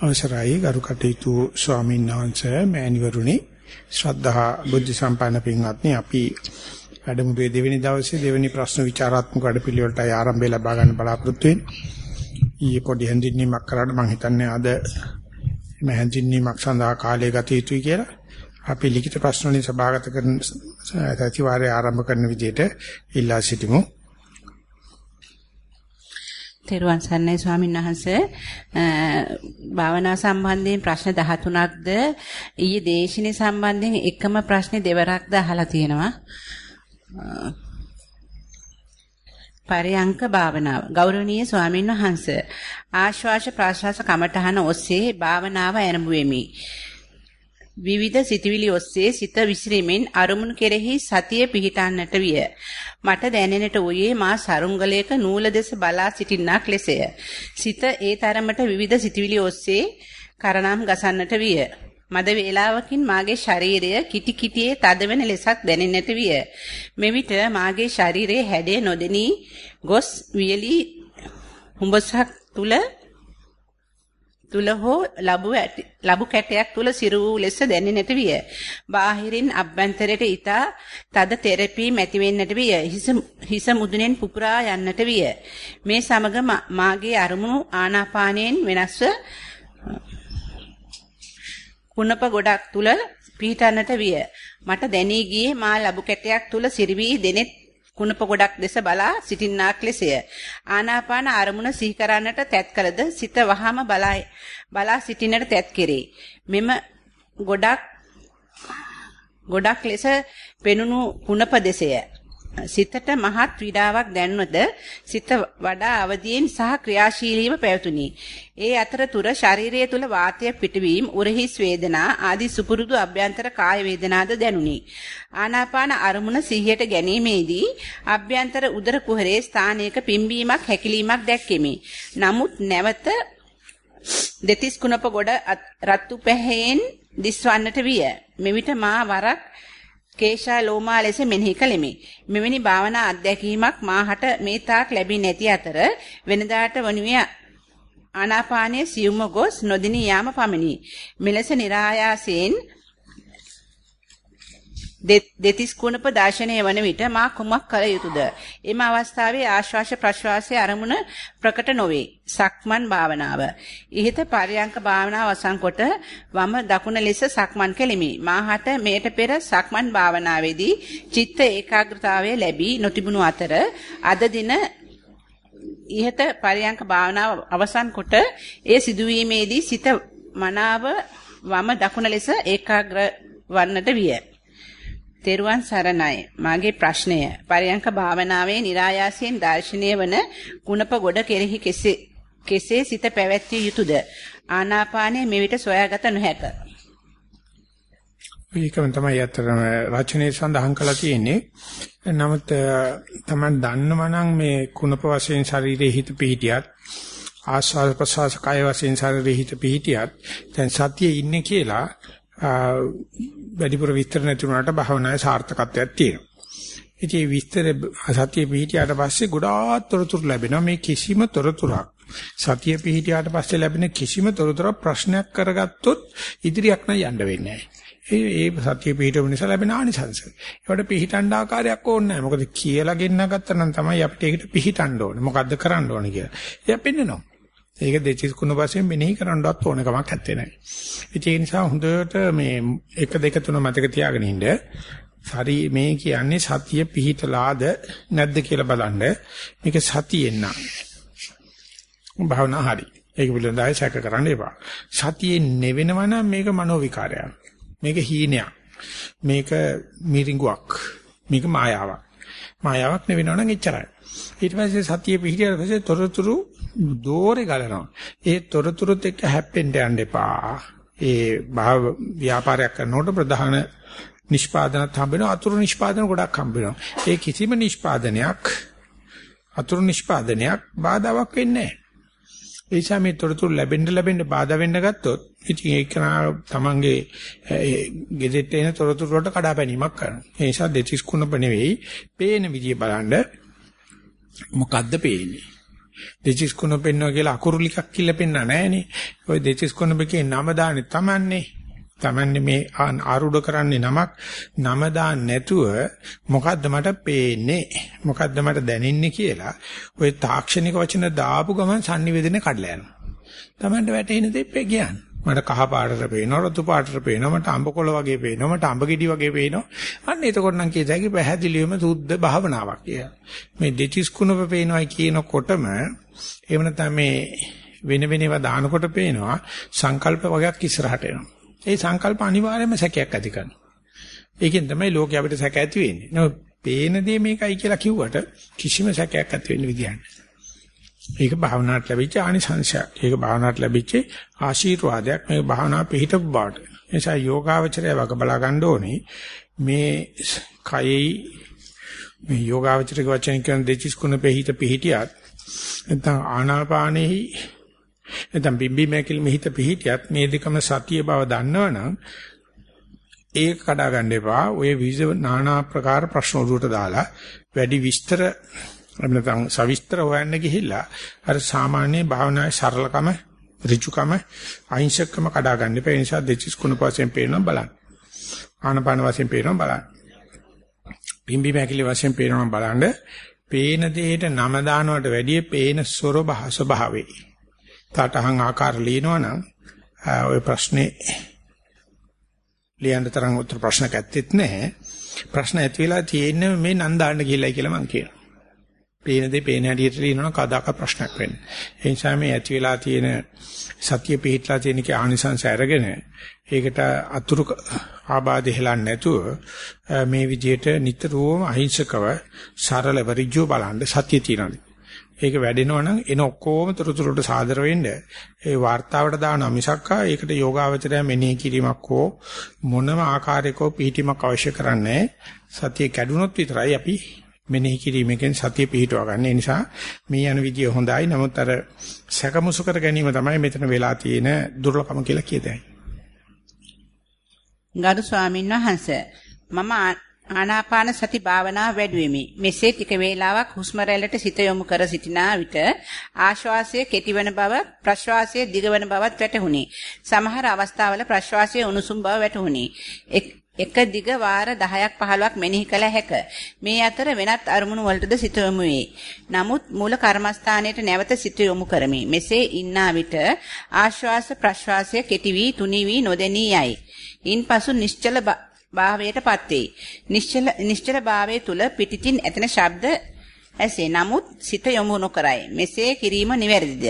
අවසරයි ගරු කටයුතු ස්වාමීන් වහන්සේ මෑණිවරුනි ශ්‍රද්ධා බුද්ධ සම්පන්න පින්වත්නි අපි වැඩමුළුවේ දෙවෙනි දවසේ දෙවෙනි ප්‍රශ්න විචාරාත්මක වැඩපිළිවෙලටයි ආරම්භය ලබා ගන්න බලාපොරොත්තු වෙන්නේ. ඊයේ පොඩි හැඳින්වීමක් කරාට මම හිතන්නේ අද මේ හැඳින්වීමක් සඳහා කාලය ගත යුතුයි කියලා. අපි ලිඛිත ප්‍රශ්න වලින් සභාගත කරන සතිವಾರය ආරම්භ කරන විදිහට ඉල්ලා සිටිමු. තෙරුවන් සරණයි ස්වාමීන් වහන්සේ. භාවනා සම්බන්ධයෙන් ප්‍රශ්න 13ක්ද ඊයේ දේශිනේ සම්බන්ධයෙන් එකම ප්‍රශ්නේ දෙවරක්ද අහලා තියෙනවා. පරයන්ක භාවනාව. ගෞරවනීය ස්වාමීන් වහන්සේ ආශ්වාස ප්‍රාශ්වාස කමඨහන ඔස්සේ භාවනාව ආරම්භ වෙමි. විවිධ සිතුවිලි ඔස්සේ සිත විසිරීමෙන් අරමුණු කෙරෙහි සතිය පිහිටන්නට විය. මට දැනෙනට වූයේ මා සරුංගලයක නූල දෙස බලා සිටින්නක් ලෙසය. සිත ඒ තරමට විවිධ සිතුවිලි ඔස්සේ කරනම් ගසන්නට විය. මද වේලාවකින් මාගේ ශරීරය කිටි කිටියේ තදවෙන ලෙසක් දැනෙන්නට විය. මෙවිට මාගේ ශරීරයේ හැඩය නොදෙනී ගොස් වියලි හුඹසක් තුල තුල හෝ ලබු ලබු කැටයක් තුල සිරු වූ ලෙස දැනෙන්නට විය. බාහිරින් අභ්‍යන්තරයට ඊතා තද තෙරපි මැති වෙන්නට විය. හිස හිස මුදුනෙන් පුපුරා යන්නට විය. මේ සමග මාගේ අරමුණු ආනාපානයෙන් වෙනස්ව කුණප ගොඩක් තුල පිහිටන්නට විය. මට දැනී ගියේ මා ලබු කැටයක් තුල සිරිවි දෙනෙත් කුණප ගොඩක් දෙස බලා සිටින්නාක් ලෙසය. ආනාපාන අරමුණ සිහි කරන්නට තැත් කළද සිත වහම බලා බලා සිටින්නට තැත් කෙරේ. මෙම ගොඩක් ගොඩක් ලෙස පෙනුණු කුණප දෙසය. සිතට මහත් විඩාවක් දැනුනද සිත වඩා අවදියෙන් සහ ක්‍රියාශීලීව පැවතුණි. ඒ අතරතුර ශරීරය තුල වාතය පිටවීම, උරහිස් වේදනා ආදී සුපුරුදු අභ්‍යන්තර කාය වේදනාද දැනුනි. ආනාපාන අරමුණ සිහියට ගැනීමේදී අභ්‍යන්තර උදර කුහරයේ ස්ථානයක පිම්බීමක් හැකිලීමක් දැක්කෙමි. නමුත් නැවත දෙතිස් කුණප ගොඩ රත්තු පැහැයෙන් දිස්වන්නට විය. මෙවිට මා වරක් කේශා ලෝමා ලෙස මෙනෙහි කළෙමි. මෙවැනි භාවනා අත්දැකීමක් මාහට මේ තාක් ලැබී නැති අතර වෙනදාට වනුයේ ආනාපානයේ සියුම්ව ගොස් නොදිනී යාම පමණි. මෙලෙස નિરાයාසයෙන් දෙතිස් කුණප දර්ශනය වන විට මා කුමක් කළ යුතුද? එම අවස්ථාවේ ආශ්වාස ප්‍රශ්වාසයේ අරමුණ ප්‍රකට නොවේ. සක්මන් භාවනාව. ඉහත පරයන්ක භාවනාව අසංකොට වම දකුණ ලෙස සක්මන් කෙලිමි. මාහට මෙයට පෙර සක්මන් භාවනාවේදී චිත්ත ඒකාග්‍රතාවය ලැබී නොතිබුණු අතර අද දින ඉහත පරයන්ක භාවනාව අවසන් කොට ඒ සිදුවීමේදී සිත මනාව වම දකුණ ලෙස ඒකාග්‍ර වන්නට විය. තෙරුවන් සරණයි. මාගේ ප්‍රශ්නය පරයන්ක භාවනාවේ નિરાයාසයෙන් දාර්ශනීය වන කුණප ගොඩ කෙරෙහි කෙසේ කෙසේ සිත පැවැත්විය යුතුද? ආනාපානය මෙවිට සොයාගත නොහැක. මේකම තමයි අත්‍තරම රචනයේ සඳහන් කළා තියෙන්නේ. නමුත් තමයි දන්නවනම් මේ කුණප වශයෙන් ශරීරයේ හිත පිහිටියත් ආස්වාද ප්‍රසවාස කය වශයෙන් ශරීරයේ හිත පිහිටියත් දැන් සතියේ ඉන්නේ කියලා වැඩිපුර විස්තර නැති වුණාට භාවනාවේ සාර්ථකත්වයක් තියෙනවා. ඉතින් විස්තර සතිය පිහිටියාට පස්සේ ගොඩාක් තොරතුරු ලැබෙනවා. මේ කිසිම තොරතුරක් සතිය පිහිටියාට පස්සේ ලැබෙන කිසිම තොරතුරක් ප්‍රශ්නයක් කරගත්තොත් ඉදිරියක් නම් යන්න වෙන්නේ නැහැ. ඒ ඒ සතිය පිහිටව නිසා ලැබෙන ආනිසංස. ඒකට පිහිටන්න ආකාරයක් ඕනේ නැහැ. මොකද කියලා ගෙන්න ගත්තා නම් තමයි අපිට ඒකට පිහිටන්න ඕනේ. මොකද්ද කරන්න ඕනේ කියලා. එයා පෙන්නනවා. ඒක දෙචිස් කුණ වශයෙන් මෙනෙහි කරන්නවත් ඕන කමක් නැත්තේ නෑ. ඒ නිසා හොඳට මේ 1 2 3 මතක තියාගෙන ඉන්න. සරි මේ කියන්නේ සතිය පිහිටලාද නැද්ද කියලා බලන්න. මේක සතියෙන් නම්. භාවනා හරි. ඒක පිළිබඳව සැක කරන්න එපා. සතියේ නෙවෙනවා නම් මේක මනෝ විකාරයක්. මේක හීනයක්. මේක මිරිඟුවක්. මේක මායාවක්. මායාවක් නෙවෙනවා නම් එච්චරයි. ඊට පස්සේ සතිය පිහිටියට පස්සේ තොරතුරු දෝරේ ගලනවා. ඒ තොරතුරුත් එක්ක හැප්පෙන්න යන්න එපා. ඒ භාව ව්‍යාපාරයක් කරනකොට ප්‍රධාන නිෂ්පාදනත් හම්බ වෙනවා අතුරු නිෂ්පාදන ගොඩක් හම්බ වෙනවා. ඒ කිසිම නිෂ්පාදනයක් අතුරු නිෂ්පාදනයක් බාධාවක් වෙන්නේ නැහැ. ඒ නිසා මේ තොරතුරු ලැබෙන්න ලැබෙන්න බාධා වෙන්න ගත්තොත් ඉතින් ඒක තමන්ගේ ගෙදෙට්ට එන තොරතුරු වලට කඩාපැනීමක් කරනවා. ඒ නිසා දෙතිස් කුණප නෙවෙයි, පේන විදිය බලන්න මොකද්ද පේන්නේ? දෙචිස් කුණ පෙන්නවා කියලා අකුරු ලිකක් කියලා පෙන්නන නැහනේ. ওই දෙචිස් කුණ බකේ නම දාන්නේ Tamanne. Tamanne මේ ආරූඪ කරන්නේ නමක් නම දාන්න නැතුව මොකද්ද මට පේන්නේ? මොකද්ද මට දැනෙන්නේ කියලා ওই තාක්ෂණික වචන දාපු ගමන් sannivedana කඩලා යනවා. Tamanට වැටෙන දෙප්පේ කියන්නේ. මට කහ පාටට පේනවා රතු පාටට පේනවා මට අඹ කොළ වගේ පේනවා මට අඹ ගෙඩි වගේ පේනවා. අන්න එතකොට නම් කියත හැකි පැහැදිලිවම සුද්ධ භාවනාවක් කියලා. මේ දෙතිස් කුණප පේනවායි කියනකොටම එහෙම නැත්නම් මේ වෙන වෙනව දානකොට පේනවා සංකල්ප වගේක් ඉස්සරහට එනවා. ඒ සංකල්ප අනිවාර්යයෙන්ම සැකයක් ඇති කරනවා. ඒකෙන් තමයි ලෝකෙ අපිට සැක ඇති වෙන්නේ. නෝ පේන දේ මේකයි කියලා කිව්වට කිසිම සැකයක් ඇති වෙන්න විදියක් නැහැ. ඒක භාවනාවට ලැබිච්ච ආනිසංශයක්. ඒක භාවනාවට ලැබිච්ච ආශිර්වාදයක්. මේක භාවනා පිහිටපු බාට. නිසා යෝගාවචරය වග බලා ගන්න ඕනේ. මේ කයෙහි මේ යෝගාවචරික වචන කියන දෙචිස් කුණ පිහිට පිහිටියත් නැත්නම් ආනාපානෙහි නැත්නම් බිම්බි මේකෙල් මෙහිත පිහිටියත් මේ දෙකම සතිය බව දන්නවනම් ඒක කඩා ගන්න එපා. ඔය විවිධ নানা ආකාර ප්‍රශ්න උඩට දාලා වැඩි විස්තර එහෙම නැත්නම් සවිස්තර හොයන්න ගිහිල්ලා අර සාමාන්‍ය භාවනාවේ සරලකම ඍජුකම අහිංසකම කඩා ගන්න එපා. ඒ නිසා දෙචිස් කුණප වශයෙන් පේනවා බලන්න. ආනපාන වශයෙන් පේනවා බලන්න. පිම්බි මැකිලි වශයෙන් පේනවා බලන්න. පේන දෙයට නම දානවට වැඩිය පේන ස්වභාවේ. තටහන් ආකාර ලියනවනම් ඔය ප්‍රශ්නේ ලියන්න තරම් උත්තර ප්‍රශ්නයක් ඇත්තෙත් නැහැ. ප්‍රශ්න ඇති වෙලා තියෙන්නේ මේ නන්දාන්න ගිහිල්ලයි කියලා මං කියනවා. පේන දේ පේන හැටියට ලියනවනම් කදාක ප්‍රශ්නයක් වෙන්නේ. ඒ නිසා මේ ඇති වෙලා තියෙන සතිය පිහිටලා තියෙන කී ආනිසංස අරගෙන ඒකට අතුරු ආබාධ හෙලන්නේ නැතුව මේ විදිහට නිතරම අහිංසකව සරලව ඍජුව බලන්න සතිය තියෙනවා. ඒක වැඩෙනවනම් එන ඔක්කොම තොරතුරට සාදර වෙන්න ඒ වார்த்தාවට දානවා මිසක්කා ඒකට යෝගාවචරය මෙනෙහි කිරීමක් හෝ මොනම ආකාරයකෝ පිහිටීමක් අවශ්‍ය කරන්නේ සතිය කැඩුනොත් විතරයි අපි මෙනෙහි කිරීමෙන් සතිය පිහිටව ගන්න. ඒ නිසා මේ යන විදිය හොඳයි. නමුත් අර සැකමුසු කර ගැනීම තමයි මෙතන වෙලා තියෙන දුර්ලභම කියලා කියතයි. ගරු ස්වාමීන් වහන්සේ මම ආනාපාන සති භාවනාව වැඩුවෙමි. මෙසේ ටික වේලාවක් හුස්ම රැල්ලට සිත යොමු කර සිටිනා විට ආශ්වාසය කෙටිවන බව ප්‍රශ්වාසය දිගවන බවත් වැටහුණි. සමහර අවස්ථාවල ප්‍රශ්වාසය උණුසුම් බව වැටහුණි. එක දිග වාර 10ක් 15ක් මෙනෙහි කළ හැක. මේ අතර වෙනත් අරමුණු වලටද සිත යොමු වේ. නමුත් මූල කර්මස්ථානයට නැවත සිත යොමු කරමි. මෙසේ ඉන්නා විට ආශ්වාස ප්‍රශ්වාසය කෙටි වී තුනී වී නොදෙනී යයි. ඉන්පසු නිශ්චල භාවයටපත් වේ. නිශ්චල නිශ්චල භාවයේ තුල පිටිතින් ඇතෙන ශබ්ද ඇසේ. නමුත් සිත යොමු නොකරයි. මෙසේ කිරීම නිවැරදිද?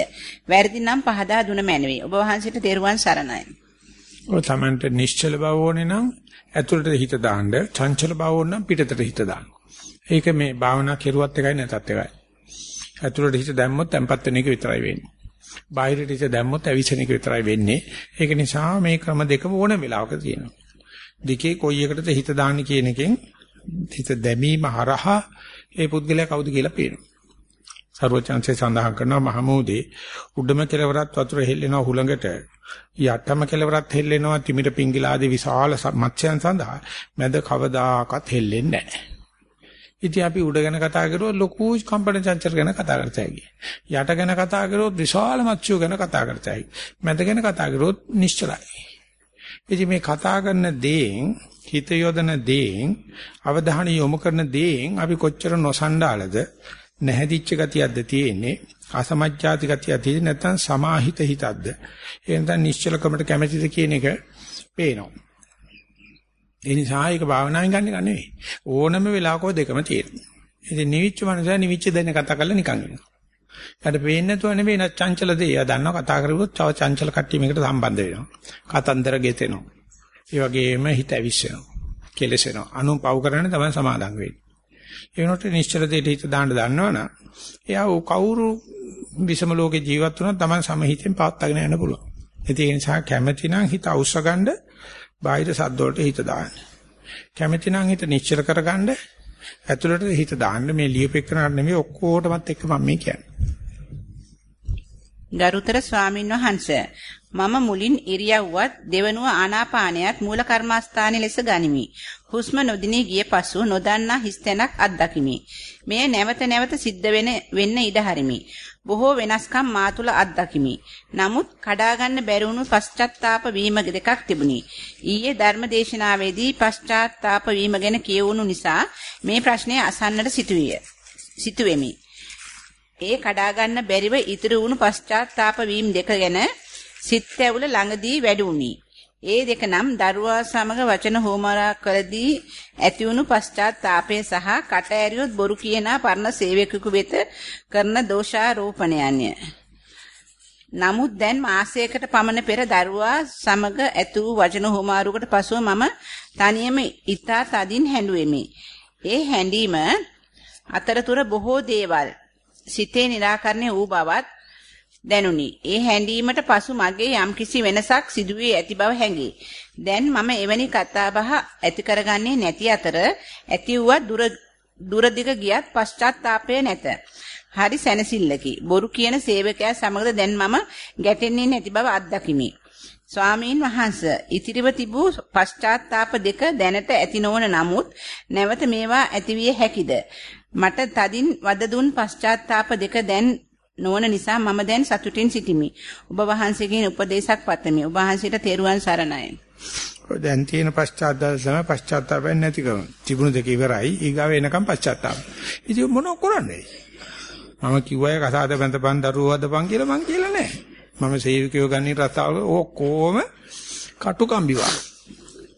වැරදි නම් පහදා දුන මැනවි. ඔබ වහන්සේට තෙරුවන් සරණයි. ඔය තමන්ට නිශ්චල බව ඕනේ නම් ඇතුළට හිත දාන්න, චංචල බව ඕන නම් පිටතට හිත දාන්න. ඒක මේ භාවනා කෙරුවත් එකයි නැතත් එකයි. ඇතුළට හිත දැම්මොත් tempat වෙන එක විතරයි වෙන්නේ. බාහිරට හිත දැම්මොත් ඇවිසෙන එක විතරයි වෙන්නේ. ඒක නිසා මේ ක්‍රම දෙකම ඕන වෙලාවක තියෙනවා. දෙකේ කොයි එකටද හිත දාන්නේ කියන එකෙන් හිත දැමීම හරහා ඒ පුද්ගලයා කවුද කියලා පේනවා. සර්වචන්සේ සඳහන් කරනවා මහමෝදේ උඩම කෙලවරත් වතුර හෙල්ලෙනවා හුළඟට යටම කෙලවරත් හෙල්ලෙනවා තිමිර පිංගිලාදී විශාල මත්ස්‍යයන් සඳහා මැද කවදාකවත් හෙල්ලෙන්නේ නැහැ. ඉතින් අපි උඩ ගැන කතා කරුවොත් ලොකු කම්පන චංචල ගැන කතා කරතයි. යට ගැන කතා කරුවොත් විශාල මත්ස්‍යෝ ගැන කතා කරතයි. මැද ගැන කතා කරුවොත් නිශ්චලයි. ඉතින් මේ කතා කරන දේෙන් හිත යොදන දේෙන් අවධානය යොමු කරන දේෙන් අපි කොච්චර නොසන්ඩාලද නැහැදිච්ච ගතියක්ද තියෙන්නේ අසමජ්ජාති ගතියක් තියෙන්නේ නැත්නම් සමාහිත හිතක්ද ඒ නැත්නම් නිශ්චලකමට කැමැතිද කියන එක පේනවා ඒ නිසා ඒක භාවනාවෙන් ගන්න එක නෙවෙයි ඕනම වෙලාවක දෙකම තියෙනවා ඉතින් නිවිච්ච මනස නිවිච්ච දෙන්න කතා කරලා නිකන් ඉන්නවා ඊට පේන්නේ නැතුව නෙවෙයි නැත් චංචල දේ. එයා දන්නවා කතා කරුවොත් තව චංචල කට්ටිය මේකට සම්බන්ධ වෙනවා. කතන්දර ගෙතෙනවා. ඒ වගේම හිත ඇවිස්සෙනවා. කෙලසෙනවා. අනු පව් කරන්නේ තමයි සමාදම් වෙන්නේ. ඒ වෙනකොට නිශ්චල දෙයට හිත දාන්න දන්නවනම් එයා කවුරු විසම ලෝකේ ජීවත් වුණත් Taman සමහිතෙන් පවත්වාගෙන යන්න පුළුවන්. ඒ නිසා කැමැති නම් හිත අවශ්‍යගන්න බාහිර සද්ද වලට හිත දාන්න. කැමැති නම් හිත නිශ්චල කරගන්න ඇතුළට හිත දාන්න මේ ලියපෙකනට නෙමෙයි ඔක්කොටමත් එක්ක මම මේ කියන්නේ. ගරුතර ස්වාමින් වහන්සේ මම මුලින් ඉරියව්වත් දෙවනුව ආනාපානයත් මූල කර්මාස්ථානයේ ලෙස ගනිමි. හුස්ම නොදිනී ගිය පසු නොදන්නා හිස් තැනක් අත්දකිමි. මෙය නැවත නැවත සිද්ධ වෙන වෙන්න ඉඩ හරිමි. බොහෝ වෙනස්කම් මා තුල අත්දකිමි. නමුත් කඩා ගන්න බැරි වුණු පශ්චාත්තාප වීම දෙකක් තිබුණි. ඊයේ ධර්මදේශනාවේදී පශ්චාත්තාප වීම ගැන කියවුණු නිසා මේ ප්‍රශ්නය අසන්නට සිටුවිය. සිටුවෙමි. ඒ කඩා ගන්න බැරිව ඉතුරු වුණු පශ්චාත්තාප වීම දෙක ගැන සිත් ඇවුල ළඟදී වැඩි වුණි. ඒ දෙක නම් දරුවා සමග වචන හෝමාරා කරදී ඇතිවුණු පශ්චාත්තාපය සහ කට ඇරියොත් බොරු කියන පරණ සේවකයෙකු වෙත කරන දෝෂාරෝපණයන්ය. නමුත් දැන් මාසයකට පමණ පෙර දරුවා සමග ඇතු වචන හෝමාරුවකට පසුව මම තනියම ඊතා තදින් හැඬුවෙමි. ඒ හැඬීම අතරතුර බොහෝ දේවල් සිතේ निराකරණය වූ බවත් දැනුනි. ඒ හැඬීමට පසු මගේ යම්කිසි වෙනසක් සිදුවී ඇති බව හැඟේ. දැන් මම එවැනි කතාබහ ඇති කරගන්නේ නැති අතර ඇති වූ දුර දුරදිග ගියත් පශ්චාත්තාපය නැත. හරි සැනසෙල්ලකි. බොරු කියන සේවකයා සමගද දැන් මම ගැටෙන්නේ නැති බව අත්දකිමි. ස්වාමීන් වහන්ස ඉතිරිව තිබූ පශ්චාත්තාප දෙක දැනට ඇති නොවන නමුත් නැවත මේවා ඇතිවිය හැකිද මට තදින් වද දුන් පශ්චාත්තාප දෙක දැන් නොවන නිසා මම දැන් සතුටින් සිටිමි. ඔබ වහන්සේගෙන් උපදේශක් පතමි. ඔබ වහන්සේට තෙරුවන් සරණයි. දැන් තියෙන පශ්චාත්තාපය තමයි පශ්චාත්තාපයක් නැතිකම. තිබුණු දෙක ඉවරයි. ඊගාව එනකම් පශ්චාත්තාප. ඉතින් මොනව කරන්නේ? මම කිව්වය කසාද බඳපන් දරුවෝ හදපන් කියලා මං කියලා නැහැ. මම සේවකයෝ ගන්නේ රස්සාවල ඔක්කොම කටුකම්බිවා.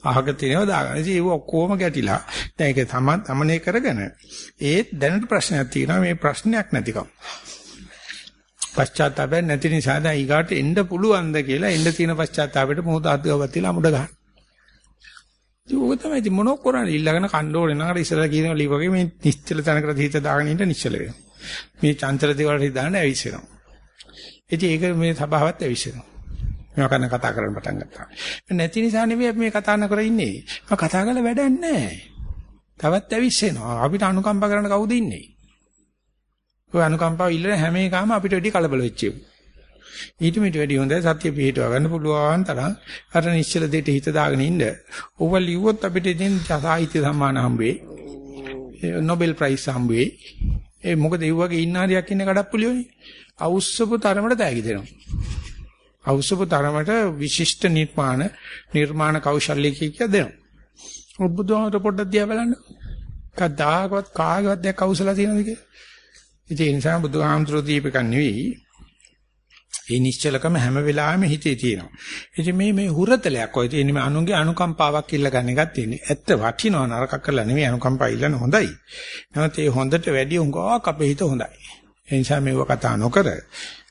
අහක තියෙනවා දාගන්න. ඉතින් ඒක ඔක්කොම ගැටිලා. දැන් ඒක තමනේ කරගෙන ඒත් දැනට ප්‍රශ්නයක් තියෙනවා මේ ප්‍රශ්නයක් නැතිකම. පශ්චාත්තාපය නැති නිසා දැන් ඊගාට එන්න පුළුවන්ද කියලා එන්න තියෙන පශ්චාත්තාපයට මොහොත අද්දවවත් තියලා අමුඩ ගන්න. ඉතින් ඕක තමයි ඉතින් මොනෝ කරන්නේ ඊළඟන කණ්ඩෝරේ නගර ඉස්සරලා කියනවා ලී වගේ මේ නිශ්චල තැනකට හිත දාගෙන ඉන්න නිශ්චල වෙනවා. මේ චංචල දේවල් හිත දාන්න ඇවිස්සෙනවා. ඉතින් ඒක මේ සභාවත් ඇවිස්සෙනවා. මේවා කරන කතා කරන්න පටන් ගත්තා. නැති නිසා නෙවෙයි අපි මේ කතා නොකර ඉන්නේ. මම කතා කරලා වැඩක් නැහැ. තවත් ඇවිස්සෙනවා. අපිට අනුකම්ප කරන්න කවුද ඉන්නේ? ඔය අනුකම්පාව ඉල්ලන හැම එකම අපිට වැඩි කලබල වෙච්ච එක. ඊට මිට වැඩි හොඳයි සත්‍ය පිළිහිටව ගන්න පුළුවන් තරම් අර නිශ්චල දෙයට හිත දාගෙන ඉන්න. ඕව ලිව්වොත් අපිට ඉතින් සාහිත්‍ය සම්මාන හම්බෙයි. Nobel price හම්බෙයි. ඒ මොකද ඒ වගේ ඉන්න හරියක් ඉන්න කඩප්පුලියෝනේ. අවුස්සපු තරමට තෑගි දෙනවා. අවුස්සපු තරමට විශිෂ්ට නිර්මාණ නිර්මාණ කෞශල්‍ය කිය දෙනවා. ඔබ්බුදුහාමර පොඩ්ඩක් දිහා බලන්න. කවදාකවත් කාගවත් දෙයක් කෞශල තියෙනවද කියලා? ඉතින් ඒ නිසා බුදුහාමුදුරුවෝ දීපක නෙවෙයි. ඒ නිශ්චලකම හැම වෙලාවෙම හිතේ තියෙනවා. ඉතින් මේ මේ හුරතලයක් ඔය තියෙන්නේ මේ අනුන්ගේ අනුකම්පාවක් ඉල්ල ගන්න එකක් තියෙන්නේ. ඇත්ත වටිනවා නරකක් කරලා නෙවෙයි අනුකම්පා ඉල්ලන හොඳයි. නමුත් ඒ හොඳට වැඩි උංගාවක් අපේ හිත හොඳයි. ඒ නිසා මේව කතා නොකර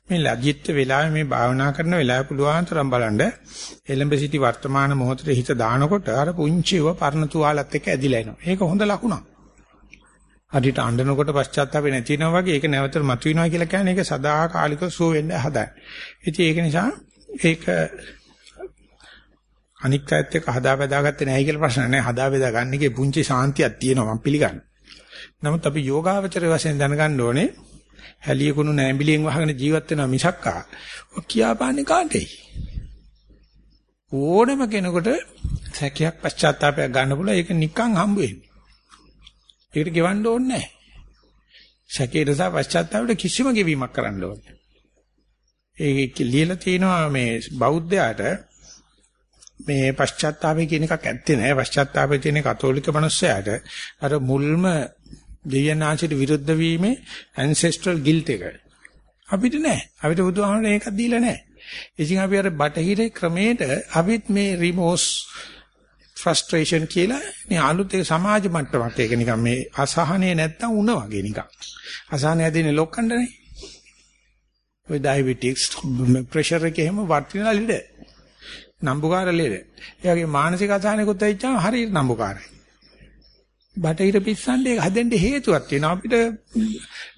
මේ ලජ්ජිත් වෙලාවේ මේ භාවනා කරන වෙලාව පුළුවන් තරම් බලන්න එලඹ සිටි වර්තමාන මොහොතේ හිත දානකොට අර පුංචිව පරණ තුවාලත් එක්ක ඇදිලා එනවා. ඒක හොඳ ලකුණක්. හරියට අඬනකොට පශ්චාත්තාපේ නැති වෙනවා වගේ ඒක නැවත මතුවෙනවා කියලා කියන්නේ ඒක සදාකාලිකව සුව වෙන්න හදන. ඉතින් ඒක නිසා ඒක අනික් පැත්ත එක හදා බෙදාගත්තේ නැහැ කියලා ප්‍රශ්න නැහැ. හදා බෙදා ගන්න එකේ පුංචි සාන්තියක් තියෙනවා මම පිළිගන්නවා. නමුත් අපි යෝගාවචර වශයෙන් දැනගන්න ඕනේ හැලියකුණු නැඹිලියෙන් වහගෙන ජීවත් වෙනවා මිසක්කා ඔය කියාපාන්නේ කාටේ? ඕනම කෙනෙකුට සැකයක් පශ්චාත්තාපයක් ගන්න පුළුවන් ඒක නිකන් හම්බ වෙන්නේ. ඒකට ගෙවන්න ඕනේ නැහැ. සැකේට සහ පශ්චාත්තාපයට කිසිම ගෙවීමක් කරන්න ඕනේ. ඒක ලියලා තියෙනවා මේ බෞද්ධයාට මේ පශ්චාත්තාපය කියන එකක් ඇත්තේ නැහැ. පශ්චාත්තාපය තියෙන කතෝලික මිනිස්සයාට අර මුල්ම දෙවියන්ාංශයට විරුද්ධ වීමේ ancestral guilt එක. අපිට නැහැ. අපිට බුදුහාමර ඒකක් දීලා නැහැ. ඉතින් අපි අර බටහිර ක්‍රමයට අපිත් මේ රිමෝස් ෆ්‍රස්ට්‍රේෂන් කියලා මේ අලුත් ඒ සමාජ මට්ටමක් ඒක නිකන් මේ අසහනේ නැත්තම් උණ වගේ නිකන්. අසහනය දෙන්නේ ලොක්කණ්ඩනේ. ඔය ඩයබටික්ස් ප්‍රෙෂර් එක එහෙම වර්තිනා ලෙඩ. නම්බුකාර ලෙඩ. ඒ වගේ මානසික අසහනයකුත් ඇවිච්චාම හරියට නම්බුකාරයි. බටහිර පිස්සන්ට ඒක හදෙන්න හේතුවක් තියෙනවා අපිට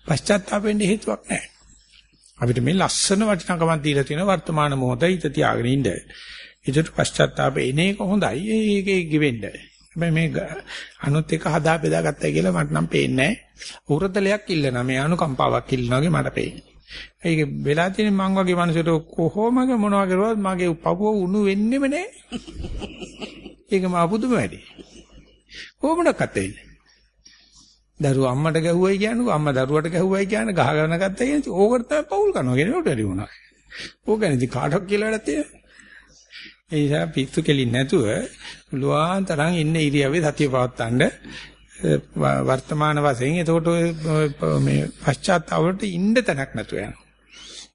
පශ්චාත්තාප වෙන්න හේතුවක් නැහැ. අපිට මේ ලස්සන වටිනාකමක් දීලා තියෙන වර්තමාන මොහොතේ හිත තියාගෙන ඉන්න. ඒකට පශ්චාත්තාප එන එක හොඳයි. ඒකේ ගෙවෙන්න. හැබැයි මේ අනුත් එක හදා බෙදා ගත්තා කියලා මට නම් පේන්නේ නැහැ. උරතලයක් ඉල්ලනවා. මේ අනුකම්පාවක් ඉල්ලනවා වගේ මට පේන්නේ. ඒක වෙලා තියෙන මං වගේ මිනිසෙට කොහොමද මොනවා කරුවත් මගේ පපුව උණු වෙන්නෙම නැහැ. ඒක මා පුදුම වැඩි. කොහොමඩක්වත් වෙන්නේ. දරුවා අම්මට ගැහුවයි කියන්නේ අම්මා දරුවට ගැහුවයි කියන්නේ ගහ ගන්න ගත්තා කියන්නේ ඕකට තමයි පවුල් කරනවා කියන උඩ ඇරි වුණා. ඕක ගැන ඉතින් කාටවත් කියලා වැඩක් තියෙනවා. ඒ නිසා පිස්සු කෙලින් නැතුව පුළුවන් තරම් ඉන්න ඉරියව්වේ සතිය පවත්තන්න වර්තමාන වශයෙන් එතකොට මේ පශ්චාත්තාවලට ඉන්න තැනක් නැතුව යනවා.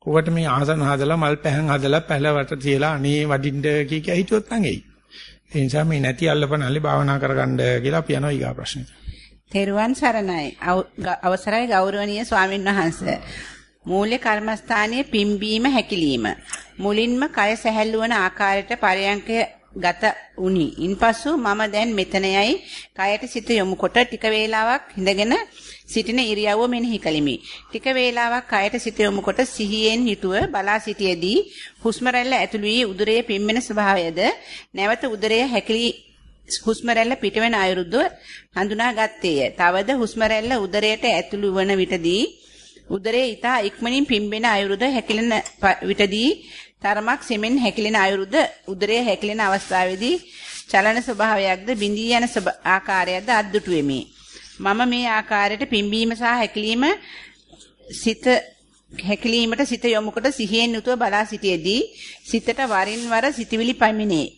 ඔබට මේ ආසන හදලා මල් පැහැන් හදලා පැලවට තියලා අනේ වඩින්න කිය කිය හිතුවොත් නම් එයි. ඒ නිසා මේ නැති අල්ලපනල්ලි භාවනා කරගන්න කියලා අපි යනවා ඊගා ප්‍රශ්නෙට. තෙරුවන් සරණයි. අවසරයි ගෞරවනීය ස්වාමින් වහන්සේ. මූල්‍ය කර්මස්ථානයේ පිම්බීම හැකිලිම. මුලින්ම කය සැහැල්ලු වන ආකාරයට පරයන්කය ගත උනි. ඉන්පසු මම දැන් මෙතනයයි කයට සිත යොමු කොට ටික වේලාවක් හිඳගෙන සිටින ඉරියව්ව මෙනෙහි කලිමි. ටික වේලාවක් කයට සිත යොමු කොට සිහියෙන් යුතුව බලා සිටියේදී හුස්ම රැල්ල ඇතුළු වී උදරයේ පිම්මෙන ස්වභාවයද නැවත උදරයේ හැකිලි හුස්ම රැල්ල පිටවෙන අයුරුද හඳුනා ගත්තේය. තවද හුස්ම රැල්ල උදරයට ඇතුළු වන විටදී උදරයේ ඊතා ඉක්මනින් පිම්බෙන අයුරුද හැකිලෙන විටදී තරමක් සෙමෙන් හැකිලෙන අයුරුද උදරයේ හැකිලෙන අවස්ථාවේදී චලන ස්වභාවයක්ද බිඳී යන ආකාරයක්ද අද්දුටු වෙමි. මම මේ ආකාරයට පිම්බීම සහ හැකිලීම සිත හැකිලීමට සිත යොමුකොට සිහියෙන් යුතුව බලා සිටියේදී සිතට වරින් වර සිතවිලි පැමිණේ.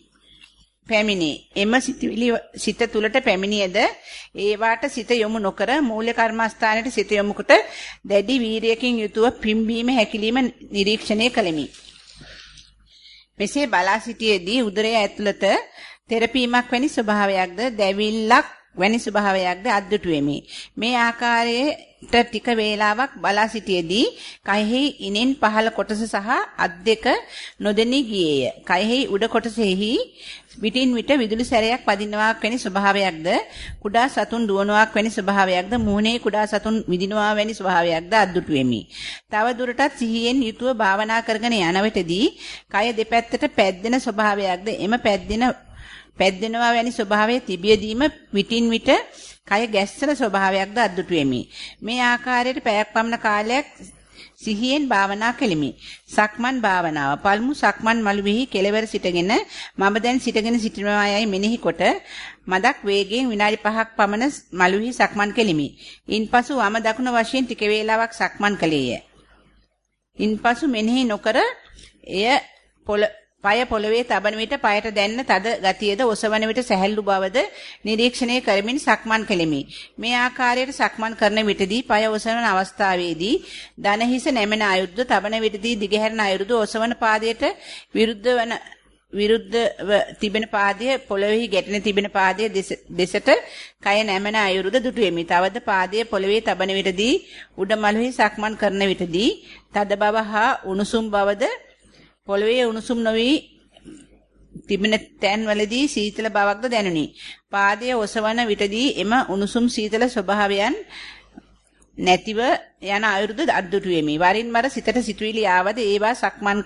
පැමිණේ. එම සිතවිලි සිත තුලට පැමිණියද ඒවාට සිත යොමු නොකර මූල්‍ය කර්මස්ථානයේ සිත යොමුකොට දැඩි වීරියකින් යුතුව පිම්බීම හැකිලිම නිරීක්ෂණය කළෙමි. මෙසේ බලා සිටියේදී උදරය ඇතුළත තෙරපීමක් වැනි ස්වභාවයක්ද දැවිල්ලක් වැනි ස්වභාවයක්ද අද්දුටු වෙමි. මේ ආකාරයට ටික වේලාවක් බලා සිටියේදී කයෙහි ඉනෙන් පහළ කොටස සහ අත් දෙක නොදෙනී ගියේය. කයෙහි උඩ කොටසෙහි විටින් විට විදුලි සැරයක් පදිනවාක් වැනි ස්වභාවයක්ද? කුඩා සතුන් දුවනවාක් වැනි ස්වභාවයක්ද? මුහුණේ කුඩා සතුන් විදිනවා වැනි ස්වභාවයක්ද? අද්දුටු වෙමි. තව දුරටත් සිහියෙන් යුතුව භාවනා කරගෙන යන විටදී කය දෙපැත්තට පැද්දෙන ස්වභාවයක්ද? එම පැද්දෙන පැද්දෙනවා වැනි ස්වභාවය තිබියදීම විටින් විට කය ගැස්සෙන ස්වභාවයක්ද? අද්දුටු වෙමි. මේ ආකාරයට පැයක් පමණ කාලයක් සිහියෙන් භාවනා කෙලිමි. සක්මන් භාවනාව. පල්මු සක්මන් මළුවේහි කෙළවර සිටගෙන මම දැන් සිටගෙන සිටිනවායයි මෙනෙහි කොට මදක් වේගයෙන් විනාඩි 5ක් පමණ මළුවේහි සක්මන් කෙලිමි. ඉන්පසු වම දකුණ වශයෙන් ටික වේලාවක් සක්මන් කළේය. ඉන්පසු මෙනෙහි නොකර එය පොළ পাය පොළවේ තබන විට পায়ට දැන්න තද ගතියද ඔසවන විට සැහැල්ලු බවද නිරීක්ෂණය කරමින් සක්මන් කෙලිමි. මේ ආකාරයට සක්මන් කරන විටදී পায় ඔසවන අවස්ථාවේදී දන හිස නැමෙන අයුරුද තබන විටදී දිගහැරෙන අයුරුද ඔසවන පාදයට විරුද්ධ වන විරුද්ධව තිබෙන පාදයේ පොළොවේ ගැටෙන තිබෙන පාදයේ දෙසට කය නැමෙන අයුරුද දුටු වෙමි. තවද පාදයේ පොළොවේ තබන විටදී උඩ මළුවේ සක්මන් කරන විටදී තද බව හා උණුසුම් බවද පොළවේ උණුසුම් නොවි තිබෙන තැන්වලදී සීතල බවක්ද දැනුනි. පාදයේ ඔසවන විටදී එම උණුසුම් සීතල ස්වභාවයන් නැතිව යන අයුරුද අද්දුටු වෙමි. වරින් වර සිතට සිතුවිලි ආවද ඒවා සක්මන්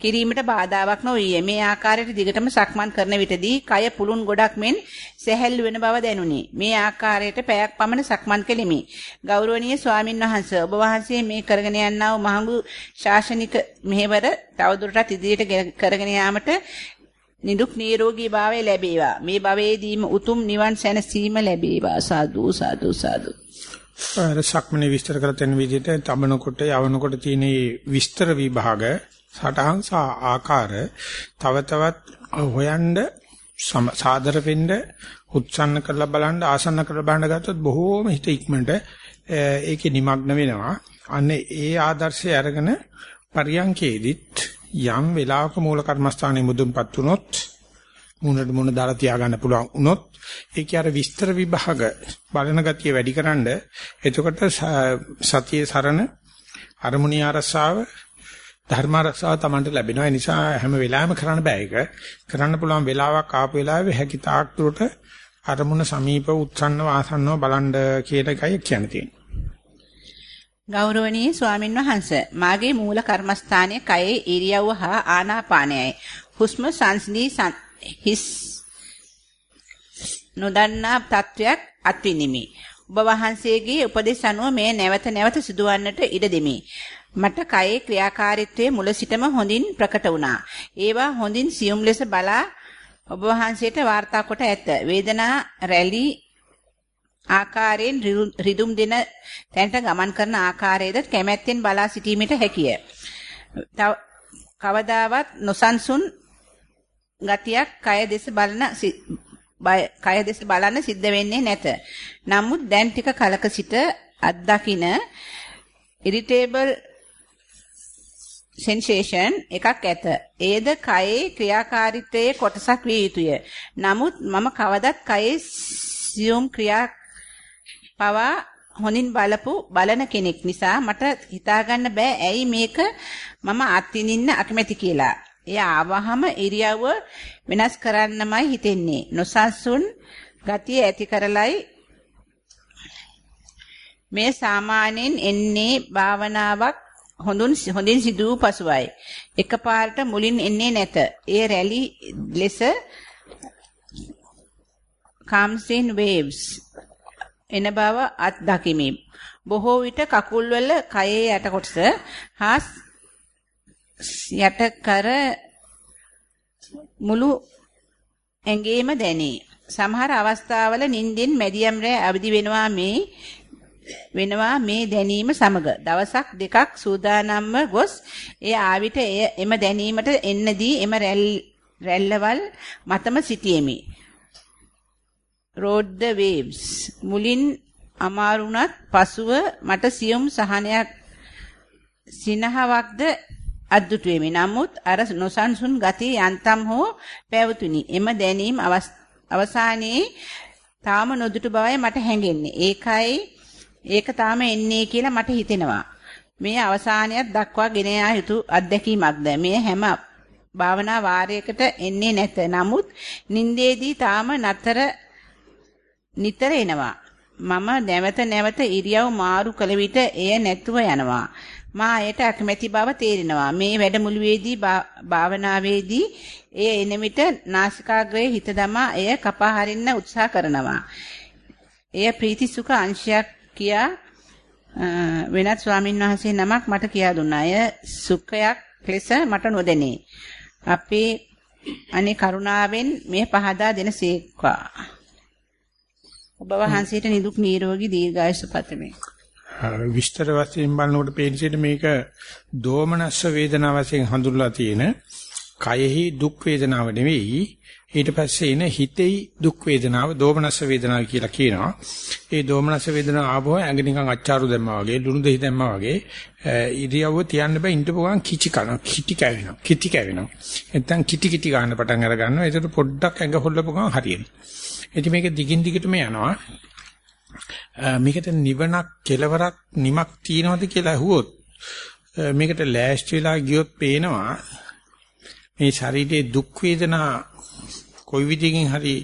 කිරීමට බාධාවක් නොවිය. මේ ආකාරයට දිගටම සක්මන් කරන විටදී කය පුළුන් ගොඩක් මෙන් සැහැල්ලු වෙන බව දැනුනි. මේ ආකාරයට පැයක් පමණ සක්මන් කෙලිමි. ගෞරවනීය ස්වාමින් වහන්සේ ඔබ වහන්සේ මේ කරගෙන යනා වූ මහඟු ශාසනික මෙහෙවර තවදුරටත් ඉදිරියට කරගෙන යාමට නිදුක් නිරෝගී භාවය ලැබේවා. මේ භවයේදීම උතුම් නිවන් සැනසීම ලැබේවා. සාදු සාදු සාදු. අර සක්මනේ විස්තර කර තැන විදිහට තබනකොට යවනකොට තියෙන විස්තර විභාග සටහන් සහ ආකාර තව තවත් හොයන්න සාදර වෙන්න උත්සන්න කරලා බලන්න ආසන්න කරලා බලන්න ගත්තොත් බොහෝම හිත ඉක්මනට ඒකේ নিমগ্ন වෙනවා. අන්න ඒ ආදර්ශය අරගෙන පරියංකේදිත් යම් වෙලාවක මූල කර්මස්ථානයේ මුදුන්පත් වුනොත් මුණට මුණ දාලා තියාගන්න පුළුවන් වුනොත් ඒකේ අර විස්තර විභාග බලන ගතිය වැඩිකරනද එතකොට සතියේ සරණ අරමුණී ආරසාව ධර්ම ආරක්ෂාව Tamanට ලැබෙනවා. ඒ නිසා හැම වෙලාවෙම කරන්න බෑ ඒක. කරන්න පුළුවන් වෙලාවක් ආපු වෙලාවේ හැකි තාක් දුරට අරමුණ සමීප උත්සන්නව ආසන්නව බලන්න කියන එකයි කියන්න තියෙන්නේ. ගෞරවනීය ස්වාමින් වහන්සේ මාගේ මූල කර්මස්ථානයේ කයේ ඉරියව්ව හා ආනාපානයයි. හුස්ම සංසිඳී හිස් නොදන්නා තත්වයක් අත්විඳිමි. ඔබ වහන්සේගේ උපදෙස් අනුව මේ නැවත නැවත සිදුවන්නට ඉඩ දෙමි. මට කයේ ක්‍රියාකාරීත්වයේ මුල සිටම හොඳින් ප්‍රකට වුණා. ඒවා හොඳින් සියුම් ලෙස බලා ඔබ වහන්සේට වාර්තා කොට ඇත. වේදනා රැලි ආකාරයෙන් රිදුම් දෙන තැනට ගමන් කරන ආකාරයද කැමැත්තෙන් බලා සිටීමට හැකිය. කවදාවත් නොසන්සුන් ගතියක් කය දෙස බලන කය දෙස බලන්න සිද්ධ වෙන්නේ නැත. නමුත් දැන් ටික කලක සිට අත්දකින irritable sensation එකක් ඇත. ඒද කයේ ක්‍රියාකාරීත්වයේ කොටසක් විය යුතුය. නමුත් මම කවදත් කයේ සියුම් ක්‍රියා පවා හොඳින් බලපු බලන කෙනෙක් නිසා මට හිතාගන්න බෑ ඇයි මේක මම අත්විඳින්න අකමැති කියලා. එය ආවහම ඉරියව්ව වෙනස් කරන්නමයි හිතෙන්නේ. නොසන්සුන් ගතිය ඇති කරලයි මේ සාමාන්‍යයෙන් එන්නේ භාවනාවක් හොඳුන් හොඳින් සිදු වූ පසුවයි. එකපාරට මුලින් එන්නේ නැත. ඒ රැලි ලෙස comes in waves එන බව අත් දකිමි. බොහෝ විට කකුල්වල කයේ යට කොටස හා යට කර මුළු ඇඟේම දැනේ. සමහර අවස්ථාවල නිින්දෙන් මැදියම් රැ අවදි වෙනවා මේ වෙනවා මේ දැනීම සමග දවසක් දෙකක් සූදානම්ව ගොස් එය ආවිත එය එම දැනීමට එන්නදී එම රැල්ලවල් මතම සිටියෙමි. rode the waves මුලින් අමාරුණත් පසුව මට සියුම් සහනයක් සිනහවක්ද අද්දුට වෙමි. නමුත් අර නොසන්සුන් ගතිය යන්තම් හෝ පැවතුනි. එම දැනීම අවසානයේ තාම නොදුටු බවයි මට හැඟෙන්නේ. ඒකයි ඒක තාම එන්නේ කියලා මට හිතෙනවා. මේ අවසානයක් දක්වා ගෙන යා යුතු අත්දැකීමක්ද. මේ හැම භාවනා වාරයකට එන්නේ නැත. නමුත් නින්දේදී තාම නතර නිතර එනවා. මම නැවත නැවත ඉරියව් මාරු කළ විට එය නැතුව යනවා. මා එයට අකමැති බව තේරෙනවා. මේ වැඩමුළුවේදී භාවනාවේදී එය එන විට නාසිකාග්‍රයේ හිත දමා එය කපා හරින්න උත්සාහ කරනවා. එය ප්‍රීති සුඛ අංශයක් කියා වෙනත් ස්වාමින් වහන්සේ නමක් මට කියා දුන්නා. එය සුඛයක් ලෙස මට නොදෙනේ. අපේ අනේ කරුණාවෙන් මේ පහදා දෙනසේක්වා. ඔබ වහන්සේට නිදුක් නිරෝගී දීර්ඝායුෂ පතමි. විස්තර වශයෙන් බලනකොට පේන්නේ මේක දෝමනස්ස වේදනාව වශයෙන් හඳුන්වලා තියෙන කයෙහි දුක් වේදනාව නෙවෙයි ඊට පස්සේ එන හිතෙහි දුක් වේදනාව දෝමනස්ස වේදනාව කියලා කියනවා. ඒ දෝමනස්ස වේදනාව ආවෝ ඇඟ නිකන් අච්චාරු දැම්මා වගේ ලුණු දෙහි දැම්මා වගේ ඉරියව්ව තියන්න බෑ ඉඳපු ගමන් කිචි කන කිටි කැවෙනවා. කිටි කැවෙනවා. නැත්තම් කිටි කිටි ගන්න පටන් අර ගන්නවා. ඒකට පොඩ්ඩක් ඇඟ හොල්ලපු ගමන් හරියනවා. ඉතින් මේක දිගින් දිගටම යනවා. මේකට නිවනක් කෙලවරක් නිමක් තියනවද කියලා අහුවොත් මේකට ලෑස්ති වෙලා ගියොත් පේනවා මේ ශරීරයේ දුක් වේදනා කොයි විදිහකින් හරි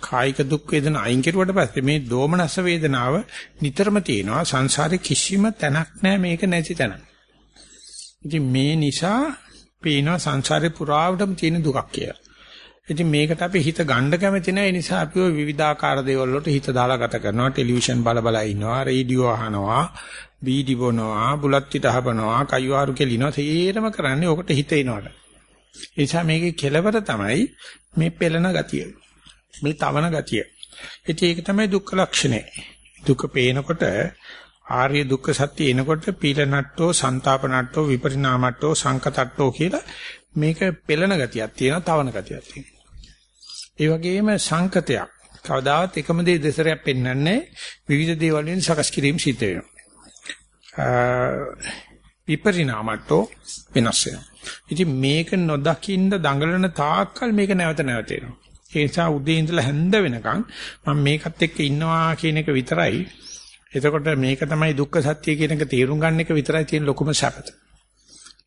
කායික දුක් වේදනා අයින් කෙරුවට පස්සේ මේ දෝමනස වේදනාව නිතරම තියෙනවා සංසාරේ කිසිම තැනක් නැහැ මේක නැති තැන. ඉතින් මේ නිසා පේනවා සංසාරේ පුරාවටම තියෙන දුකක් කියලා. ඉතින් මේකට අපි හිත ගන්න කැමති නැහැ. ඒ නිසා අපි ওই විවිධාකාර දේවල් වලට හිත දාලා ගත කරනවා. ටෙලිවිෂන් බල බල ඉන්නවා, රේඩියෝ අහනවා, බීඩි බොනවා, බුලත් පිට හබනවා, කයිවාරු කෙලිනවා. තේරම කරන්නේ ඔකට හිත එනවට. ඒ නිසා මේකේ කෙලවර තමයි මේ පෙළෙන ගතිය. මේ තවන ගතිය. ඉතින් ඒක තමයි දුක්ඛ ලක්ෂණය. දුක පේනකොට ආර්ය දුක්ඛ සත්‍ය එනකොට පීලනට්ටෝ, සන්තාපනට්ටෝ, විපරිණාමට්ටෝ, සංකතට්ටෝ කියලා මේක පෙළෙන ගතියක් තියෙනවා, තවන ගතියක් තියෙනවා. ඒ වගේම සංකතයක්. කවදාවත් එකම දේ දෙසරයක් පෙන්වන්නේ විවිධ දේවල් වලින් සකස් කිරීම සිද්ධ වෙනවා. විපරිණාමට්ටෝ වෙනස් වෙනවා. ඉතින් මේක නොදකින්න දඟලන තාක්කල් මේක නැවත නැවත එනවා. ඒ නිසා උදේ ඉඳලා හැන්ද වෙනකන් මම මේකත් එක්ක ඉන්නවා කියන එක විතරයි. එතකොට මේක තමයි දුක්ඛ සත්‍ය කියන එක තේරුම් ගන්න එක විතරයි තියෙන ලොකුම සැපත.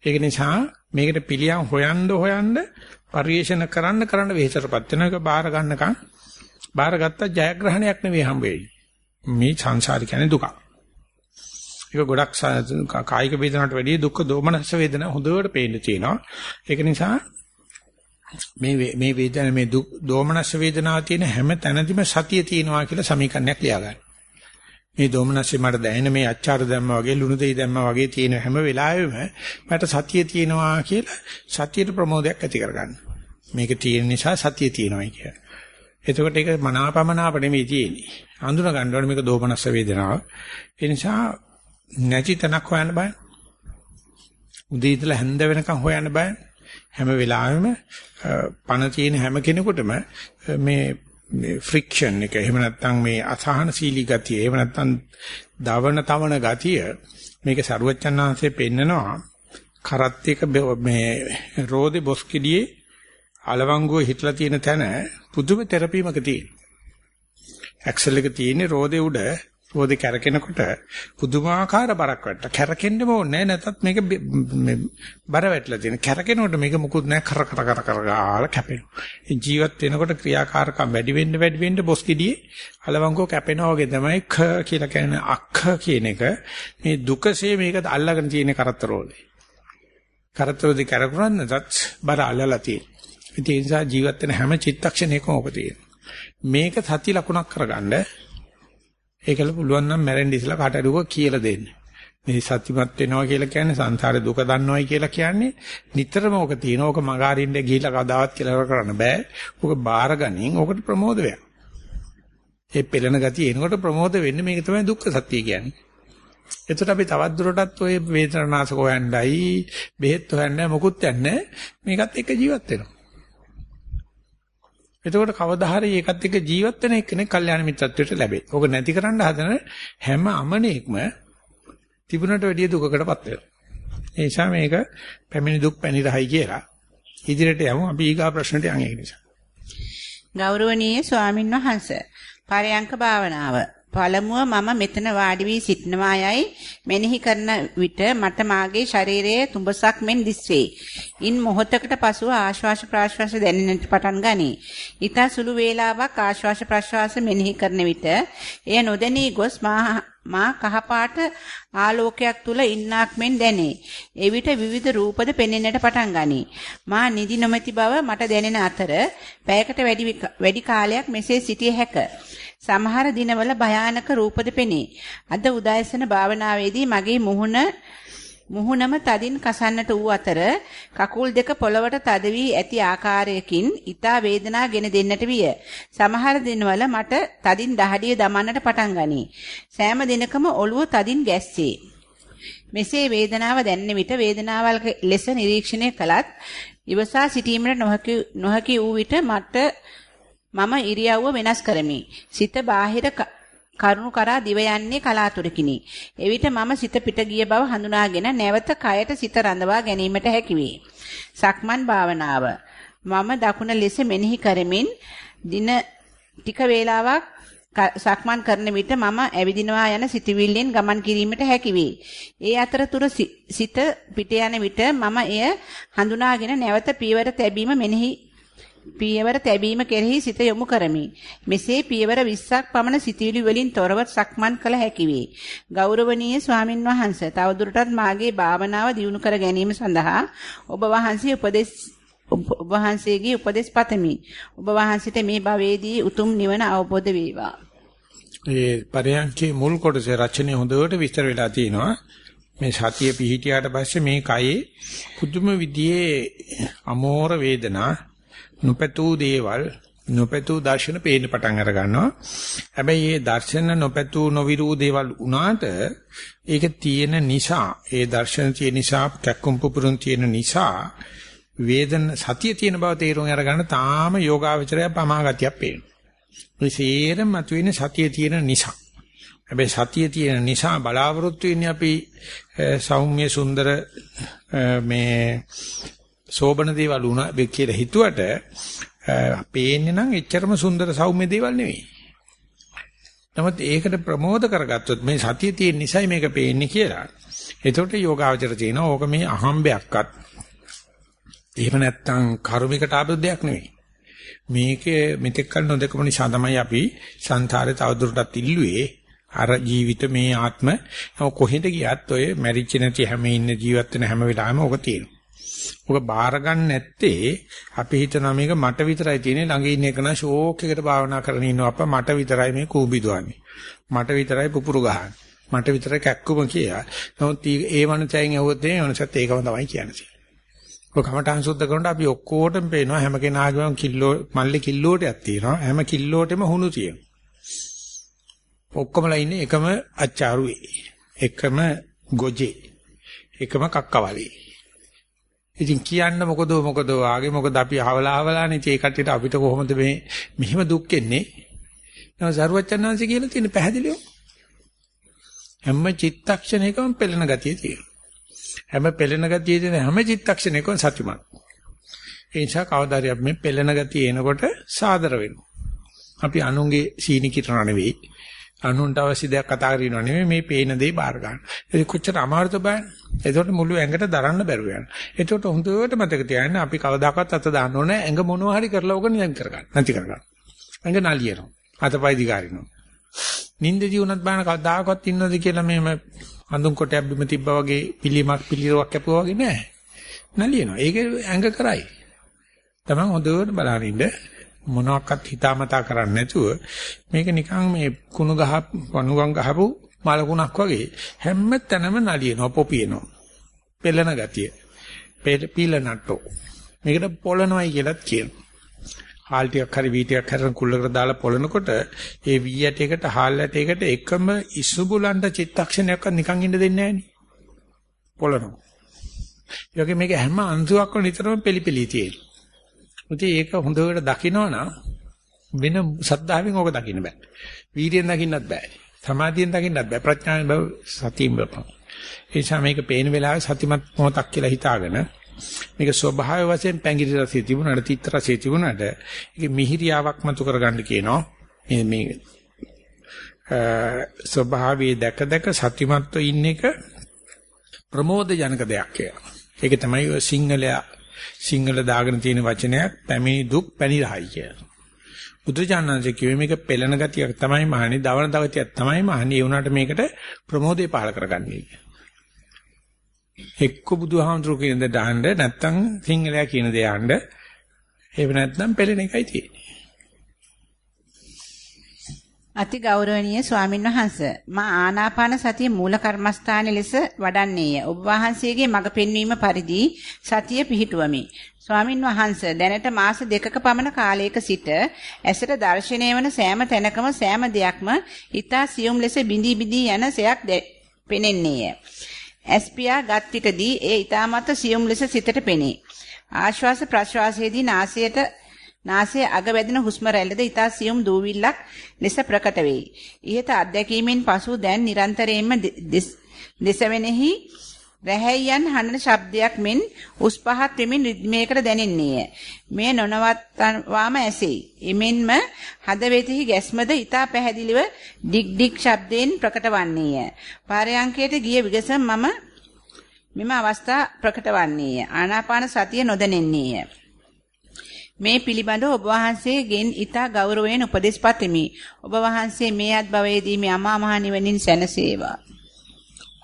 ඒක නිසා මේකට පිළියම් හොයන්න හොයන්න පරිේශන කරන්න කරන්න වෙහෙසටපත් වෙන එක බාර ගන්නකම් බාරගත්ත ජයග්‍රහණයක් නෙවෙයි හම්බ වෙන්නේ. මේ සංසාර කියන්නේ දුක. ඒක ගොඩක් කායික වේදනාවට වැඩිය දුක් දෝමනස වේදනා හොඳට පේන්න තියෙනවා. ඒක නිසා මේ මේ වේදන මේ දුක් දෝමනස වේදනාව තියෙන හැම තැනදීම සතිය තියෙනවා කියලා සමීකරණයක් ලියාගන්න. මේ දෝමනස්සේ මට දැනෙන මේ අච්චාර දැම්මා වගේ ලුණු දෙයි දැම්මා වගේ තියෙන හැම වෙලාවෙම මට සතිය තියෙනවා කියලා සතියට ප්‍රමෝදයක් ඇති කරගන්න. මේක තියෙන නිසා සතිය තියෙනවා කිය. එතකොට ඒක මනාපමනාප නෙමෙයි තියෙන්නේ. අඳුන ගන්න ඕනේ මේක දෝමනස්ස වේදනාව. ඒ නිසා නැති තැනක් හොයන්න බෑ. උදේ ඉඳලා හැන්ද වෙනකන් හොයන්න බෑ. හැම වෙලාවෙම පණ තියෙන හැම කෙනෙකුටම මේ මේ ෆ්‍රික්ෂන් එක එහෙම නැත්නම් මේ අසහනශීලී ගතිය එහෙම නැත්නම් දවන තවන ගතිය මේක සරුවච්චන්හන්සේ පෙන්නනවා කරත් එක මේ රෝදේ බොස්කිඩියේ අලවංගුව හිටලා තියෙන තැන පුදුම තෙරපීමක තියෙන. ඇක්සල් එක තියෙන්නේ රෝදේ උඩ රෝදේ කැරකෙනකොට පුදුමාකාර බරක් වැටලා. කැරකෙන්නම ඕනේ නැතත් මේක මේ බර වැටලා තියෙන. කැරකෙනකොට මේක මුකුත් නැහැ. කර කර කර කර ගාලා කැපෙනවා. ජීවත් වෙනකොට ක්‍රියාකාරකම් වැඩි වෙන්න වැඩි වෙන්න බොස්කිඩියේ අලවංගෝ කැපෙනවා වගේ තමයි ඛ කියලා කියන්නේ. අක්ඛ කියන එක. මේ දුකසේ මේක අල්ලගෙන තියෙන කරතරෝලේ කරතරෝදි කරකුරන් නැතත් බර අල්ලලා තියෙන ඒ නිසා ජීවත් වෙන හැම චිත්තක්ෂණයකම ඔබ තියෙනවා. මේක සති ලකුණක් කරගන්න ඒකල පුළුවන් නම් මැරෙන්න ඉස්සලා කාට හරි උක කියලා දෙන්න. මේ සත්‍යමත් වෙනවා කියලා කියන්නේ සංසාරේ දුක දන්නවයි කියලා කියන්නේ නිතරම ඕක තියෙන. ඕක මගාරින්න ගිහිලා කවදාවත් කියලා කරන්න බෑ. ඕක බාරගනින් ඕකට ප්‍රමෝද වෙනවා. ඒ පෙළෙන ගතිය එනකොට ප්‍රමෝද වෙන්නේ මේක තමයි දුක්ඛ සත්‍ය කියන්නේ. එතකොට අපි තවත් දුරටත් ওই වේදනානාශක හොයන්නයි බෙහෙත් හොයන්නයි මොකුත් යන්නේ මේකත් එක්ක ජීවත් වෙනවා. එතකොට කවදා හරි ඒකත් එක්ක ජීවත් වෙන එක්කෙනෙක් කල්යාණ මිත්‍රත්වයට ලැබේ. ඕක නැති කරන්න හදන හැම අමනෙක්ම තිබුණට වැඩිය දුකකටපත් වෙනවා. ඒ නිසා මේක පැමිණි දුක් පැනිරහයි කියලා. ඉදිරියට යමු අපි ඊගා ප්‍රශ්නට යන්නේ ඒ නිසා. ගෞරවනීය ස්වාමින්වහන්සේ පරයන්ක භාවනාව පළමුව මම මෙතන වාඩි වී සිටනවා යයි මෙනෙහි කරන විට මට මාගේ ශරීරයේ තුඹසක් මෙන් දිස්වේ. ඉන් මොහොතකට පසුව ආශ්වාස ප්‍රාශ්වාස දැනෙන්නට පටන් ගනී. ඊතා සුළු වේලාවක් ආශ්වාස ප්‍රාශ්වාස මෙනෙහි කරන විට එය නොදැනී ගොස් මා කහපාට ආලෝකයක් තුල ඉන්නක් මෙන් දැනේ. එවිට විවිධ රූපද පෙනෙන්නට පටන් ගනී. මා නිදි නොමැති බව මට දැනෙන අතර පැයකට වැඩි වැඩි කාලයක් මෙසේ සිටිය හැකිය. සමහර දිනවල භයානක රූපද පෙනේ. අද උදෑසන භාවනාවේදී මගේ මුහුණ මුහුණම තදින් කසන්නට වූ අතර කකුල් දෙක පොළවට තද වී ඇති ආකාරයකින් ඊතා වේදනා ගෙන දෙන්නට විය. සමහර දිනවල මට තදින් දහඩිය දමන්නට පටන් ගනී. සෑම දිනකම ඔළුව තදින් ගැස්සේ. මෙසේ වේදනාව දැනෙන විට වේදනාවල් ලෙස නිරීක්ෂණය කළත් ඉවසා සිටීමට නොහැකි වූ විට මට මම ඉරියව්ව වෙනස් කරමි. සිත බාහිර කරුණු කරා දිව යන්නේ කලාතුරකිනි. එවිට මම සිත පිට ගිය බව හඳුනාගෙන නැවත කයට සිත රඳවා ගැනීමට හැකි වේ. සක්මන් භාවනාව. මම දකුණ ලෙස මෙනෙහි කරමින් දින ටික වේලාවක් සක්මන් කරන විට මම ඇවිදිනවා යන සිතවිල්ලෙන් ගමන් කිරීමට හැකි වේ. ඒ අතරතුර සිත පිට යන විට මම එය හඳුනාගෙන නැවත පියවර තැබීම මෙනෙහි පියවර තැබීම කෙරෙහි සිත යොමු කරමි. මෙසේ පියවර 20ක් පමණ සිතවිලි වලින් තොරව සක්මන් කළ හැකි වේ. ගෞරවනීය ස්වාමින් වහන්සේ තවදුරටත් මාගේ භාවනාව දියුණු කර ගැනීම සඳහා ඔබ වහන්සේ උපදෙස් ඔබ වහන්සේගේ උපදෙස් පතමි. ඔබ වහන්සිට මේ භවයේදී උතුම් නිවන අවබෝධ වේවා. ඒ පරයන්කේ මුල් කොටසේ රචනය හොඳට විස්තර වෙලා තියෙනවා. මේ සතිය පිහිටියාට පස්සේ මේ කයේ පුදුම විදිහේ අමෝර වේදනා නොපැතූ දේවල් නොපැතූ දර්ශන පේන්න පටන් අර ගන්නවා. හැබැයි මේ දර්ශන නොපැතූ නොවිරූ දේවල් උනාට ඒක තියෙන නිසා, ඒ දර්ශන තියෙන නිසා, කැක්කුම් පුපුරුන් තියෙන නිසා වේදන සතිය තියෙන බව තේරුම් අරගන්න තාම යෝගාවචරය පමාගතියක් පේනවා. මේ සේරම මතුවෙන සතිය තියෙන නිසා. හැබැයි සතිය තියෙන නිසා බලාපොරොත්තු වෙන්නේ අපි සෞම්‍ය සුන්දර මේ සෝබන දේවල් උනා කියලා හිතුවට පේන්නේ නම් එච්චරම සුන්දර සෞම්‍ය දේවල් නෙවෙයි. නමුත් ඒකට ප්‍රමෝද කරගත්තොත් මේ සතිය තියෙන නිසයි මේක පේන්නේ කියලා. එතකොට යෝගාවචර තියෙනවා ඕක මේ අහම්බයක්වත් එහෙම නැත්නම් කර්මිකට ආපු දෙයක් නෙවෙයි. මේකේ මෙතෙක් කල නොදකම නිසා තමයි අපි සංසාරේ තවදුරටත් ඉල්ලුවේ අර ජීවිත මේ ආත්ම කොහෙද ගියත් ඔය මැරිච්ච නැති හැම ඉන්න ජීවත් වෙන හැම වෙලාවෙම ඕක තියෙනවා. ඔක බාර ගන්න නැත්තේ අපි හිතනවා මේක මට විතරයි තියෙන්නේ ළඟ ඉන්න එක නා ෂෝක් එකට භාවනා කරගෙන ඉන්නවා අප්පා මට විතරයි මේ කූඹි දුවන්නේ මට විතරයි පුපුරු ගහන්නේ මට විතරයි කැක්කුම කියලා නමුත් ඒ මනසෙන් ඇහුවොත් ඒ මනසත් ඒකම තමයි කියන්නේ ඔය කමඨාන් සුද්ධ කරනකොට අපි ඔක්කොටම පේනවා හැම කෙනාගේම කිල්ලෝ මල්ලේ කිල්ලෝටයක් තියෙනවා. හැම කිල්ලෝටෙම හුණු තියෙනවා. ඔක්කොමලා ඉන්නේ එකම අච්චාරුවේ. එකම ගොජේ. එකම කක්කවලේ. ඉතින් කියන්න මොකද මොකද වාගේ මොකද අපි අහවලා අහවලානේ ඒ කට්ටියට අපිට කොහොමද මේ මෙහිම දුක් එන්නේ? නම සරුවචනාංශي කියලා තියෙන පැහැදිලිව. හැම චිත්තක්ෂණයකම පෙළෙන ගතිය තියෙනවා. හැම පෙළෙන ගතිය තියෙන හැම චිත්තක්ෂණයකම සතුටුමත්. ඒ නිසා කවදාරිය අපි මේ පෙළෙන ගතිය එනකොට සාදර වෙනවා. අපි අනුන්ගේ සීනි කිරණ නෙවෙයි. අනුන්ට අවශ්‍ය දෙයක් කතා කරනවා නෙමෙයි මේ පේන දේ බාර ගන්න. ඒක කොච්චර අමාරුද බලන්න. ඒකට මුළු ඇඟට දරන්න බැරුව යනවා. ඒකට හොඳට මතක තියාගන්න අපි කවදාකවත් අත දාන්න ඕනේ ඇඟ මොනවා හරි කරලා ඕක නියම් කරගන්න. නැති කරගන්න. ඇඟ නලියනවා. අතපය දිගාරිනවා. නින්දදී උනත් බලන කවදාකවත් ඉන්නවද කියලා මෙහෙම හඳුන් කොටයක් බිම තිබ්බා වගේ පිළිමක් පිළිරුවක් කැපුවා වගේ නෑ. නලියනවා. ඒක ඇඟ කරයි. තමන් හොඳට බලන ඉන්න මොනවාක්වත් හිතාමතා කරන්නේ නැතුව මේක නිකන් මේ කුණු ගහ වණුගම් ගහපු මලකුණක් වගේ හැම තැනම නලියනවා පොපියනවා. පෙළෙන ගතිය. පීලනට්ටෝ මේකට පොළනවයි කියලාත් කියනවා. හාල් ටිකක් හරි වී ටිකක් හරි කුල්ලකට දාලා පොළනකොට ඒ වී ඇටයකට හාල් ඇටයකට එකම ඉසුබුලන්ට චිත්තක්ෂණයක්වත් නිකන් ඉන්න දෙන්නේ නැහෙනි. පොළනවා. යෝගේ මේක හැම අංශුවක්ම නිතරම පෙලිපෙලී තියෙනවා. ඉතින් ඒක හොඳට දකිනවනම් වෙන සද්ධාවෙන් ඕක දකින්න බෑ. වීර්යයෙන් දකින්නත් බෑ. සමාධියෙන් දකින්නත් බෑ. ප්‍රඥාවෙන් බව සතියෙන් බලපන්. ඒ නිසා මේක පේන වෙලාවේ සතිමත් මොහොතක් කියලා හිතාගෙන මේක ස්වභාව වශයෙන් පැංගිරි රසය තිබුණාට තිත්ත රසය තිබුණාට ඒක මිහිරියාවක් මතු කරගන්න කියනවා. මේ මේ ස්වභාවයේ දැක දැක සතිමත්ව ඉන්න එක ප්‍රමෝද ජනක දෙයක් කියලා. ඒක තමයි සිංහලයා සිංහල දාගෙන තියෙන වචනයක් පැමිණි දුක් පැනිරහයි කියලා. බුදුචානන්සේ කිව්වේ මේක පෙළෙන ගතියක් තමයි මහණි, දවන දවතියක් තමයි මහණි. ඒ වුණාට මේකට ප්‍රමෝදේ පහල කරගන්නේ කියලා. එක්ක බුදුහාමුදුරු කියන දේ දාන්න නැත්නම් සිංහලයා කියන දේ ආන්න. එහෙම නැත්නම් පෙළෙන එකයි තියෙන්නේ. අති ගෞරවනීය ස්වාමින් වහන්ස මා ආනාපාන සතිය මූල කර්මස්ථාන ලෙස වඩන්නේය. ඔබ වහන්සේගේ මඟ පෙන්වීම පරිදි සතිය පිහිටුවමි. ස්වාමින් වහන්ස දැනට මාස දෙකක පමණ කාලයක සිට ඇසට දැర్శණය වන සෑම තැනකම සෑම දෙයක්ම ඊතා සියුම් ලෙස බිඳී බිඳී යන සයක් පෙනෙන්නේය. ඇස්පියා ගත් විටදී ඒ ඊතාමත් සියුම් ලෙස සිතට පෙනේ. ආශ්වාස ප්‍රශ්වාසයේදී නාසයට නාසයේ අග වැදෙන හුස්ම රැල්ලද ඊතා සියුම් දූවිල්ලක් ලෙස ප්‍රකට වෙයි. ইহත අත්දැකීමෙන් පසු දැන් නිරන්තරයෙන්ම දෙසවෙනෙහි රැහැයන් හඬන ශබ්දයක් මෙන් උස් පහත් වෙමින් රිද්මයකට දැනෙන්නේය. මේ නොනවත්වාම ඇසෙයි. එමෙන්ම හදවතෙහි ගැස්මද ඊතා පැහැදිලිව ඩිග් ඩිග් ශබ්දයෙන් ප්‍රකට වන්නේය. පාරයන්කයට ගිය විගසම මම මෙම අවස්ථා ප්‍රකට වන්නේය. ආනාපාන සතිය නොදැනෙන්නේය. මේ පිළිබඳව ඔබ වහන්සේගෙන් ඊතා ගෞරවයෙන් උපදෙස් පතමි. ඔබ වහන්සේ මේ අත් භවයේදී මේ අමා මහ නිවනින් සැනසේවා.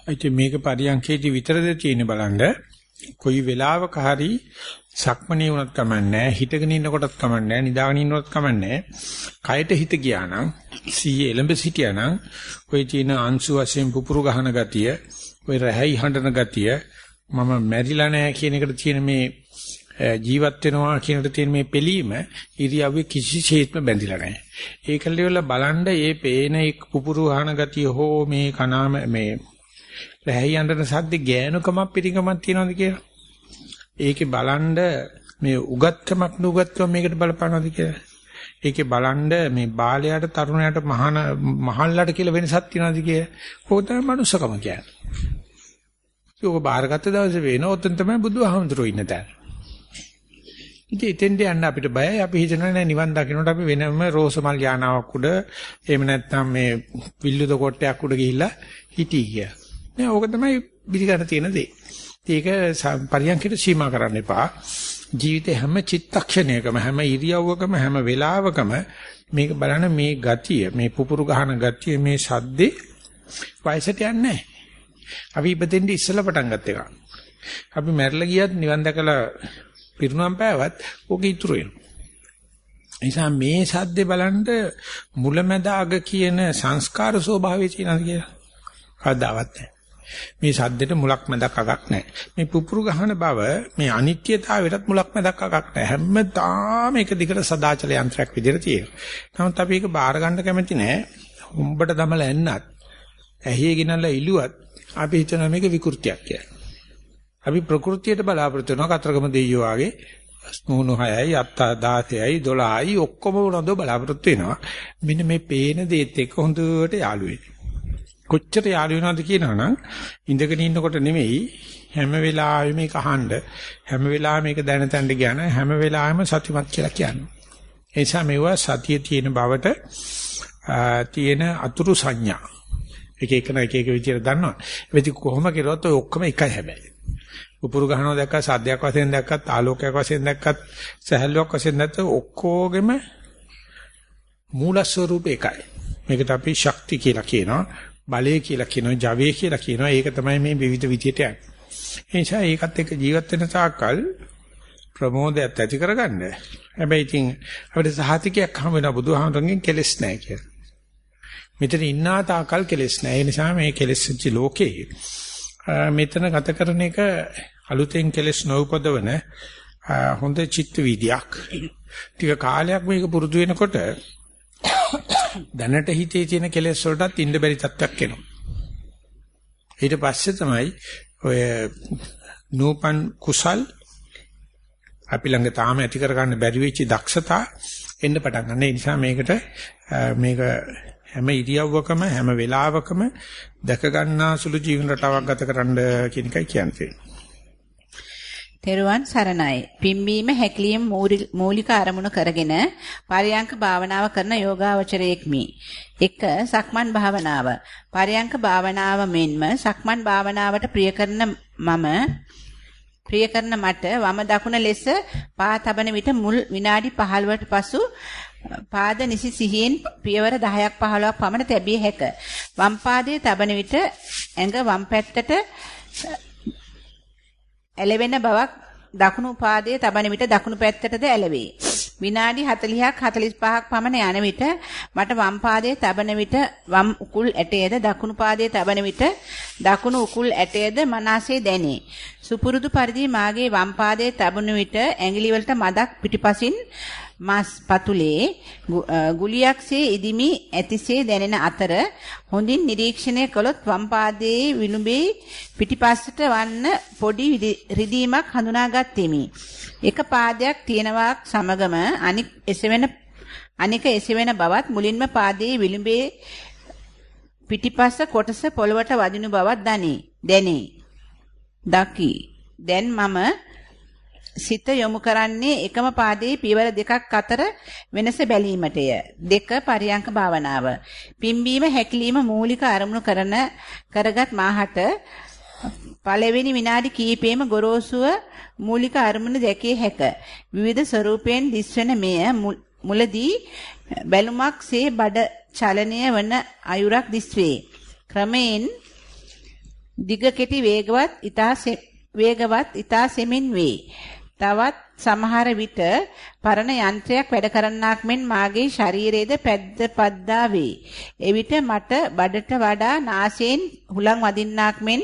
ඒ මේක පරියන්කේදී විතරද තියෙන බලන්න කොයි වෙලාවක හරි සක්මණේ වුණත් කමන්නේ හිටගෙන ඉන්නකොටත් කමන්නේ නිදාගෙන ඉන්නකොටත් කමන්නේ කයට හිත ගියා නම් සීයේ එලඹ සිටියා නම් ඔය තියෙන අංශු වශයෙන් පුපුරු ගහන ගතිය ඔය රැහැයි හඬන ගතිය මම මැරිලා නැහැ කියන එකට තියෙන මේ ජීවත් වෙනවා කියනට තියෙන මේ පිළීම ඉරියව්වේ කිසිසේත්ම බැඳිලා නැහැ. ඒකල්ලිවල බලන්න මේ පේන පුපුරු ආහන ගතිය හෝ මේ කනාම මේ රැහි යඬන සද්ද ගෑනුකමක් පිටිකමක් තියනවද කියලා. ඒකේ බලන්න මේ උගත්කමක් නුගත්කම මේකට බලපානවද කියලා. ඒකේ බලන්න මේ බාලයාට තරුණයාට මහාන මහල්ලාට කියලා වෙනසක් තියනවද කියලා. ඕක තමයි මනුස්සකම කියන්නේ. ඒක බාරගත්ත දවසේ වෙන ඔතන තමයි බුදුහාමුදුරුවෝ ඉන්න තැන. ඉතින් එතෙන්ට යන්න අපිට බයයි. අපි හිතනවා නෑ නිවන් දකින්නට අපි වෙනම රෝසමල් යානාවක් උඩ එහෙම නැත්නම් මේ විල්ලුද කොටයක් උඩ ගිහිල්ලා හිටී කිය. නෑ ඕක තමයි පිළිගන්න තියෙන දේ. ඒක පරියන්කට සීමා කරන්න එපා. ජීවිතේ හැම චිත්තක්ෂණයකම හැම ඉරියව්වකම හැම වෙලාවකම මේක බලන මේ ගතිය මේ පුපුරු ගහන ගතිය මේ සද්දේ වයසට යන්නේ නැහැ. අපි ඉපදෙන්න ඉස්සෙල්ලා පටන් ගත්ත එක. අපි මැරලා ගියත් නිවන් දැකලා පිරුණම් පෑවත් ඕක ඉතුරු වෙනවා. නිසා මේ සද්දේ බලන්න මුලැමැද අග කියන සංස්කාර ස්වභාවය තියෙනවා කියලා. කවදාවත් නැහැ. මේ සද්දෙට මුලක් මැදක් අගක් නැහැ. මේ පුපුරු ගහන බව මේ අනිත්‍යතාවයටත් මුලක් මැදක් අගක් නැහැ. හැමදාම එක දිගට සදාචල යන්ත්‍රයක් විදිහට තියෙනවා. නමුත් අපි ඒක බාර ගන්න කැමති නැහැ. උඹට දමලා එන්නත් ඇහි ගිනලා ඉලුවත් අපි හිතනවා මේක විකෘතියක් කියලා. අපි ප්‍රകൃතියට බලාපොරොත්තු වෙනවා කතරගම දෙයියෝ වගේ ස්මූණු 6යි අත්ත 16යි 12යි ඔක්කොම උනන්දෝ බලාපොරොත්තු වෙනවා. මෙන්න මේ පේන දේත් එක්ක හොඳට යාළු වෙන්නේ. කොච්චර යාළු වෙනවද කියනවනම් ඉඳගෙන ඉන්නකොට නෙමෙයි හැම වෙලාවෙම මේක අහන්න හැම වෙලාවෙම මේක දැන තැන්න කියන හැම වෙලාවෙම සතිමත් කියලා කියන්නේ. ඒ නිසා මේවා සතිය තියෙන බවට තියෙන අතුරු සංඥා. එක එකන එක එක විදියට දන්නවා. ඒ කොහොම කෙරුවත් ඔය ඔක්කොම එකයි හැබැයි. උපුරු ගහනවා දැක්කත් සද්දයක් වශයෙන් දැක්කත් ආලෝකයක් වශයෙන් දැක්කත් සහැල්ලුවක් වශයෙන් දැක්කත් ඔක්කොගෙම මූල ස්වરૂප එකයි. මේකට අපි ශක්ති කියලා කියනවා. බලය කියලා කියනවා. ජවය කියලා කියනවා. ඒක තමයි මේ විවිධ විදියට යන්නේ. ඒ නිසා ඒකත් එක්ක ජීවත් වෙන තාක්කල් ප්‍රමෝදයක් ඇති කරගන්න. හැබැයි ඉතින් අපිට සහතිකයක් හම් වෙන බුදුහාමරගෙන් කෙලස් නැහැ කියලා. මෙතන ඉන්නා තාකල් කෙලස් නැහැ. ඒ නිසා මේ කෙලස් වෙච්ච ලෝකේ මෙතන ගත කරන එක අලුතෙන් කෙලස් නොඋපදවන හොඳ චිත්ත වීදියක්. ටික කාලයක් මේක පුරුදු වෙනකොට දැනට හිතේ තියෙන කෙලස් වලටත් ඉන්න බැරි තත්ත්වයක් එනවා. ඊට පස්සේ තමයි ඔය නූපන් කුසල් අපි ළඟ තාම ඇති කරගන්න බැරි වෙච්ච දක්ෂතා එන්න පටන් ගන්න. ඒ නිසා මේකට මේක හැම ඉරියව්වකම හැම වෙලාවකම දැක ගන්නා සුළු ජීවන රටාවක් ගත කරන්න කියන එකයි කියන්නේ. තෙරුවන් සරණයි. පිම්බීම හැකිලිම මූලික අරමුණු කරගෙන පරියංක භාවනාව කරන යෝගාවචරයෙක්මි. 1. සක්මන් භාවනාව. පරියංක භාවනාව මෙන්ම සක්මන් භාවනාවට ප්‍රිය කරන මම ප්‍රිය කරන මට වම දකුණ ලෙස පා තබන විට මුල් විනාඩි 15කට පසු පාද නිසි සිහියෙන් පියවර 10ක් 15ක් පමණ තැබිය හැක. වම් පාදයේ තබන විට ඇඟ වම් පැත්තට ඇලවෙන බවක් දකුණු පාදයේ තබන විට දකුණු පැත්තටද ඇලවේ. විනාඩි 40ක් 45ක් පමණ යන විට මට වම් පාදයේ තබන විට වම් උකුල් ඇටයේද දකුණු පාදයේ තබන විට දකුණු උකුල් ඇටයේද මනසේ දැනේ. සුපුරුදු පරිදි මාගේ වම් පාදයේ තබන විට ඇඟිලි වලට මදක් පිටිපසින් මස් පතුලේ ගුලියක්සේ ඉදිමි ඇතිසේ දැනෙන අතර හොඳින් නිරීක්ෂණය කළොත් වම් පාදයේ විලුඹේ පිටිපස්සට වන්න පොඩි රිදීමක් හඳුනාගත්ෙමි. එක පාදයක් තියෙනවාක් සමගම අනික් එසවෙන අනික එසවෙන බවත් මුලින්ම පාදයේ විලුඹේ පිටිපස්ස කොටස පොළවට වදිනු බවක් දනී. දැනේ. දකි. දැන් මම සිත යොමු කරන්නේ එකම පාදයේ පියවර දෙකක් අතර වෙනස බැලීමටය. දෙක පරියංක භාවනාව. පිම්බීම හැකිලිම මූලික අරමුණු කරන කරගත් මාහට පළවෙනි විනාඩි කිහිපෙම ගොරෝසුව මූලික අරමුණු දැකිය හැක. විවිධ ස්වරූපයෙන් දිස්වෙන මෙය මුලදී බැලුමක්සේ බඩ චලනය වන අයුරක් දිස්වේ. ක්‍රමයෙන් දිග කෙටි වේගවත් ඊතා වේගවත් ඊතා සෙමින් වේ. තවත් සමහර විට පරණ යන්ත්‍රයක් වැඩ කරන්නාක් මෙන් මාගේ ශරීරයේද පැද්ද පද්දා වේ. එවිට මට බඩට වඩා නාසයෙන් හුලං වදින්නාක් මෙන්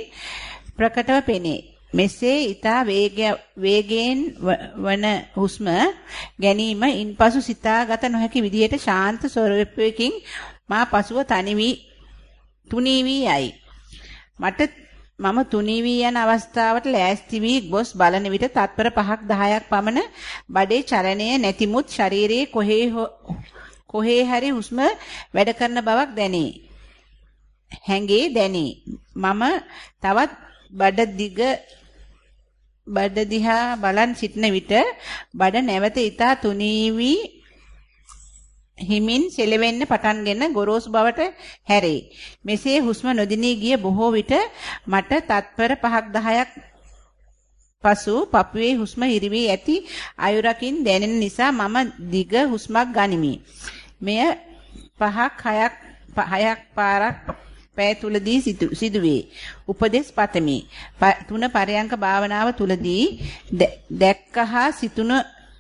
ප්‍රකටව පෙනේ. මෙසේ ඊතා වේගයෙන් වන හුස්ම ගැනීම ඉන්පසු සිතාගත නොහැකි විදිහට ශාන්ත ස්වරූපයකින් මා පසුව තනි වී තුනී වී යයි. මට මම තුනී වී යන අවස්ථාවට ලෑස්ති වී ගොස් බලන විට තත්පර 5ක් 10ක් පමණ බඩේ චලනය නැතිමුත් ශරීරයේ කොහේ කොහේ හරි හුස්ම වැඩ කරන බවක් දැනේ. හැඟේ දැනේ. මම තවත් බඩ දිග බඩ දිහා බලන් සිටන විට බඩ නැවත ඊතා තුනී වී හිමින් සෙලවෙන්න පටන්ගෙන ගොරෝසු බවට හැරේ. මෙසේ හුස්ම නොදිනී ගිය බොහෝ විට මට තත්පර 5ක් 10ක් පසු පපුවේ හුස්ම හිරිවි ඇති අයුරකින් දැනෙන නිසා මම දිග හුස්මක් ගනිමි. මෙය 5ක් 6ක් 6ක් පාරක් පෑ තුලදී සිදුවේ. උපදේශ පතමි. තුන පරයන්ක භාවනාව තුලදී දැක්කහා සිතුන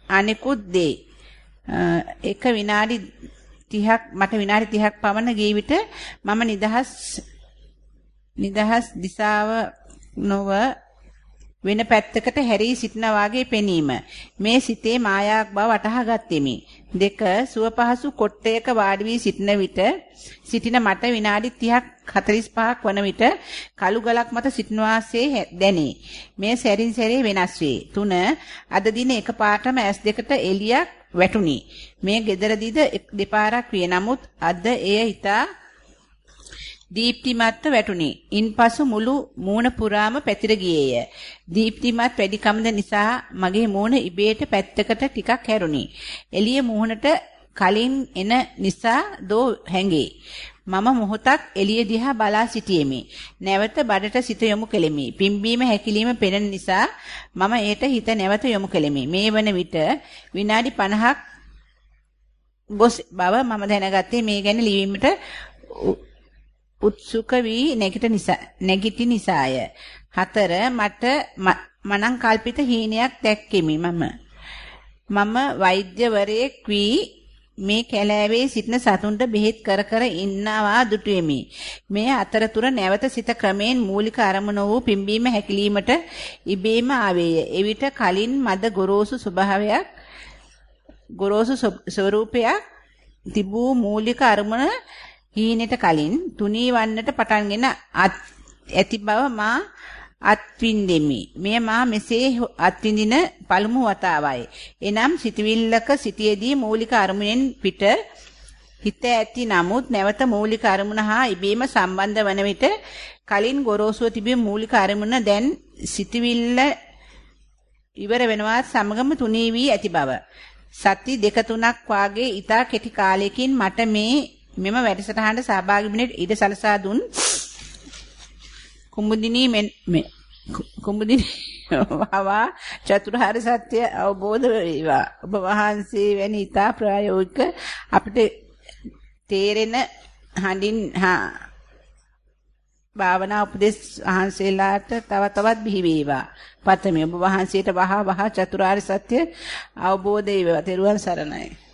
අනිකුත් දේ එක විනාඩි 30ක් මට විනාඩි 30ක් පමණ ගිය විට මම නිදහස් නිදහස් දිශාව නොව වෙන පැත්තකට හැරී සිටනා වාගේ පෙනීම මේ සිතේ මායාවක් බව වටහා ගත්ෙමි. දෙක සුව පහසු කොට්ටයක වාඩි වී සිටින විට සිටින මට විනාඩි 30ක් 45ක් වන විට කළු ගලක් මත සිටින වාසේ දැනේ. මේ සැරින් සැරේ වෙනස් වේ. තුන අද දින එකපාරටම ඇස් දෙකට එළියක් වැටුණි. මේ gederදීද දෙපාරක් විය. නමුත් අද එය ඊට දීප්තිමත්ව වැටුණි. ඉන්පසු මුළු මූණ පුරාම පැතිර ගියේය. දීප්තිමත් වැඩිකමද නිසා මගේ මූණ ඉබේට පැත්තකට ටිකක් හැරුණි. එළිය මූණට කලින් එන නිසා දෝ හැඟේ. මම මොහොතක් එළිය දිහා බලා සිටියෙමි. නැවත බඩට සිත යොමු කෙලෙමි. පිම්බීම හැකිලිම පෙනෙන නිසා මම ඒට හිත නැවත යොමු කෙලෙමි. මේ වන විට විනාඩි 50ක් ගොස් බව මම දැනගත්තේ මේ ගැන ලිවීමට උත්සුක වී නැගිට නිසා නැගිටි නිසාය. හතර මට මනං කල්පිත හීනයක් දැක්කෙමි මම. මම වෛද්‍යවරයෙක් වී මේ කැලෑවේ සිටින සතුන්ට බෙහෙත් කර කර ඉන්නවා දුටුවෙමි. මේ අතරතුර නැවත සිත ක්‍රමෙන් මූලික අරමුණ වූ පිම්බීම හැකිලීමට ඉබේම ආවේය. එවිට කලින් මද ගොරෝසු ස්වභාවයක් ගොරෝසු ස්වරූපයක් තිබූ මූලික අරමුණ හීනෙට කලින් තුනී වන්නට පටන්ගෙන ඇති බව මා අත්විඳෙමි. මෙය මා මෙසේ අත්විඳින පළමු වතාවයි. එනම් සිතවිල්ලක සිටියේදී මූලික අරමුණෙන් පිට හිත ඇති නමුත් නැවත මූලික අරමුණ හා ඉබේම සම්බන්ධ වන විට කලින් ගොරෝසුව තිබෙන මූලික අරමුණ දැන් සිතවිල්ල ඉවර වෙනවා සමගම තුනී වී ඇති බව. සති දෙක තුනක් වාගේ ඊටා කෙටි කාලයකින් මට මේ මෙම වැඩසටහනට සහභාගී වෙන්න ඉඩ සලසා දුන් කුඹුදිනී මෙ කුඹුදිනී වවා චතුරාර්ය සත්‍ය අවබෝධ වේවා ඔබ වහන්සේ වැනි ඊතා ප්‍රායෝගික අපිට තේරෙන හඬින් හා භාවනා උපදේශ වහන්සේලාට තව තවත් බිහි වේවා. පතමි ඔබ වහන්සේට වහා වහා චතුරාර්ය සත්‍ය අවබෝධ වේවා. තෙරුවන් සරණයි.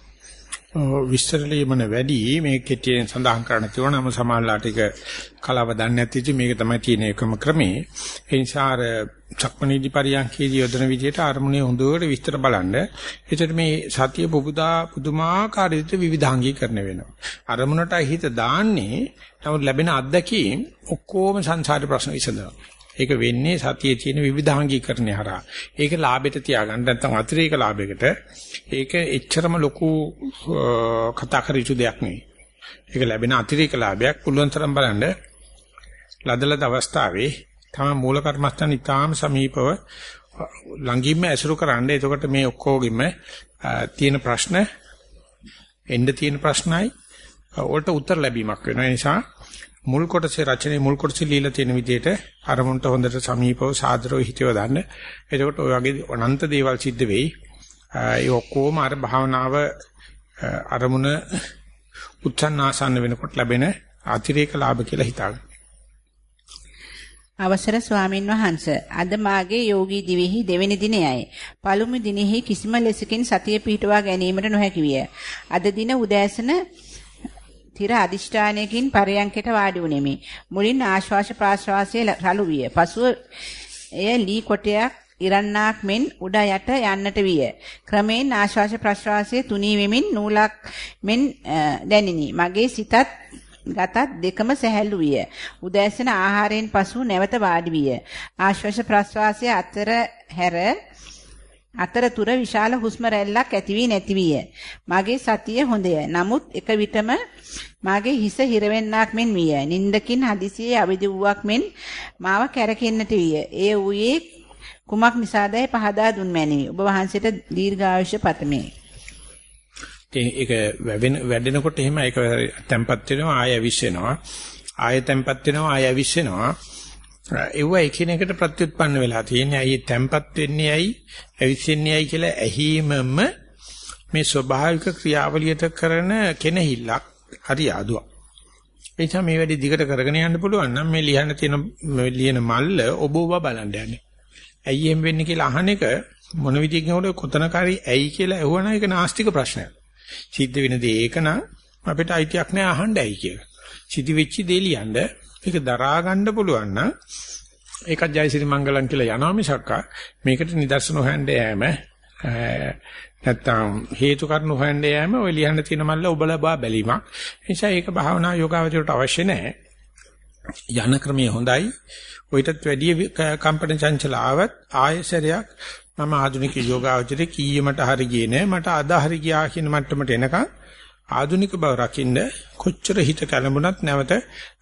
විස්තර ලියමන වැඩි මේ කෙටියෙන් සඳහන් කරන්න තියෙනවා නම් සමාජලාට ඒක කලාව දන්නේ නැති මේක තමයි තියෙන එකම ක්‍රමේ ඒ නිසා අර චක්මනීදි පරියන්කේදී යොදන විදිහට අරමුණේ හොඳට විස්තර බලන්න. එතකොට මේ සතිය පුබුදා පුදුමාකාර විදිහට විවිධාංගීකරණය වෙනවා. අරමුණට හිත දාන්නේ නමුත් ලැබෙන අත්දැකීම් ඔක්කොම සංසාරේ ප්‍රශ්න විසඳනවා. ඒක වෙන්නේ සතියේ තියෙන විවිධාංගීකරණය හරහා. ඒක ලාභයට තියාගන්න නැත්නම් අතිරේක ලාභයකට ඒක එච්චරම ලොකු කතා කර යුතු දෙයක් නෙවෙයි. ඒක ලැබෙන අතිරේක ලාභයක් පුළුවන් තරම් බලන්න ලදලද අවස්ථාවේ තම මූල කර්මස්ථාන ඉතාම සමීපව ළඟින්ම ඇසුරු කරන්න. එතකොට මේ ඔක්කොගෙම තියෙන ප්‍රශ්න එන්න තියෙන ප්‍රශ්නයි වලට උත්තර ලැබීමක් වෙනවා. ඒ නිසා මුල් කොටසේ රචනයේ මුල් කොටසේ লীලා තියෙන විදිහට අරමුණට හොඳට සමීපව සාදරව හිතව ගන්න. එතකොට ඔය වගේ අනන්ත දේවල් සිද්ධ වෙයි. ඒ ඔක්කොම අර භාවනාව අරමුණ උච්චන්නාසන්න වෙනකොට ලැබෙන අතිරේක ලාභ කියලා හිතාගන්න. අවසර ස්වාමින් වහන්ස අද මාගේ යෝගී දිවෙහි දෙවෙනි දිනයයි. පළමු දිනෙහි කිසිම ලෙසකින් සතිය පිහිටුවා ගැනීමට නොහැකි විය. අද දින උදෑසන තිර අදිෂ්ඨානයකින් පරයන්කට වාඩි වුනිමි. මුලින් ආශ්වාස ප්‍රාශ්වාසයේ රළු විය. පසුව එය ලී කොටයක් ඉරන්නාක් මෙන් උඩ යට යන්නට විය. ක්‍රමයෙන් ආශ්වාස ප්‍රශ්වාසයේ තුනී වෙමින් නූලක් මෙන් දැනිනි. මගේ සිතත් ගතත් දෙකම සැහැල්ලු විය. උදෑසන ආහාරයෙන් පසු නැවත වාඩි විය. ආශ්වාස ප්‍රශ්වාසයේ අතර හැර අතරතුර විශාල හුස්ම රැල්ලක් ඇති වී නැති විය. මගේ සතිය හොඳය. නමුත් එක විටම මාගේ හිස හිරවෙන්නක් මෙන් විය. නින්දකින් හදිසියේ අවදි වූවක් මෙන් මාව කැරකෙන්නට විය. ඒ වූයේ කුමක් නිසාදයි පහදා දුන් මැනවි. ඔබ වහන්සේට දීර්ඝායුෂ පතමි. ඒක වැඩෙනකොට එහෙම ඒක තැම්පත් වෙනවා ආය විශ්වෙනවා. ආය තැම්පත් වෙනවා ආය විශ්වෙනවා. ඒව එකිනෙකට ප්‍රත්‍යুৎපන්න වෙලා තියෙන්නේ. ඇයි තැම්පත් වෙන්නේ ඇයි? ඇවිස්සෙන්නේ ඇයි කියලා ඇහිමම මේ ස්වභාවික ක්‍රියාවලියට කරන කෙනහිල්ලක් හරි ආදුවක්. ඒ නිසා මේ වැඩි දිගට කරගෙන යන්න පුළුවන් නම් මේ ලියන්න තියෙන ලියන මල්ල ඔබ ඔබ බලන්න යන්නේ. ඇයි එම් වෙන්නේ කියලා අහන එක මොන විදිහකින් හොර කොතනකාරී ඇයි කියලා ඇහුවනම් ඒක නාස්තික ප්‍රශ්නයක්. සිද්ධ වෙන දේ ඒක නම් අපිට අයිතියක් නැහැ අහන්න ඇයි කියලා. සිද්ධ වෙච්ච දේ ලියන්න ඒක දරා ගන්න පුළුවන් නම් ඒකත් ජයසිරි මංගලම් කියලා යනවා මිසක් මේකට නිදර්ශන හොයන්න යෑම නැත්තම් හේතු කාරණු හොයන්න යෑම ඔය ලියන්න තියෙන මල්ල ඔබලා බා බැලීමක්. ඒ නිසා ඒක භාවනා යෝගාවචරයට අවශ්‍ය නැහැ. යන ක්‍රමය හොඳයි. ඔయితත් වැඩි කම්පන චංචල ආවත් ආයසරයක් මම ආධුනික යෝගාවචරේ කීයමට හරි ගියේ නෑ මට අද හරි ගියා කියන මට්ටමට එනකන් ආධුනික බව රකින්න කොච්චර හිත කලඹුණත් නැවත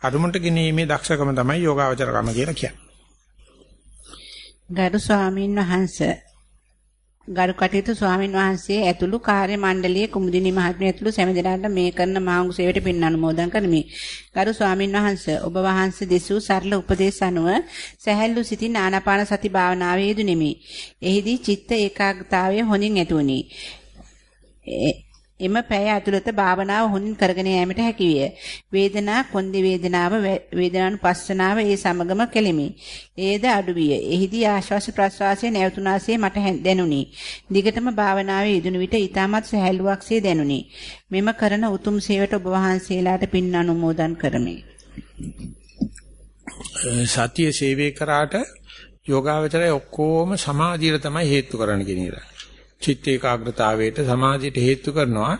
අරුමුන්ට ගෙනීමේ දක්ෂකම තමයි යෝගාවචරකම කියලා කියන්නේ. ගරු ස්වාමීන් වහන්සේ ගරු කටයුතු ස්වාමින් වහන්සේ ඇතුළු කාර්ය මණ්ඩලයේ කුමුදිනී මහත්මිය ඇතුළු සෑම දෙනාට මේ කරන මාංගු සේවයට පින් අනුමෝදන් කරමි. ගරු ස්වාමින් වහන්සේ ඔබ වහන්සේ දෙසූ සරල උපදේශ අනුව සැහැල්ලු සිතින් ආනාපාන සති භාවනාවේ යෙදුණෙමි. එහිදී චිත්ත ඒකාග්‍රතාවය හොඳින් ඇතුණි. එම පැය ඇතුළත භාවනාව හොඳින් කරගෙන යාමට හැකියිය. වේදනා කොන්දේ වේදනාව වේදනානුපස්සනාව ඒ සමගම කෙලිමි. ඒද අඩුවිය. එහිදී ආශ්වාස ප්‍රශ්වාසයේ නැවතුනාසේ මට දැනුනි. දිගටම භාවනාවේ යෙදුණු විට ඊටමත් සහැල්ලුවක්සේ දැනුනි. මෙම කරන උතුම් සේවයට ඔබ වහන්සේලාට පින් අනුමෝදන් කරමි. සතිය සේවය කරාට යෝගාවචරය ඔක්කොම සමාධියට තමයි හේතු කරන්න කියන එක. චිත්ත ඒකාග්‍රතාවයට සමාධියට හේතු කරනවා.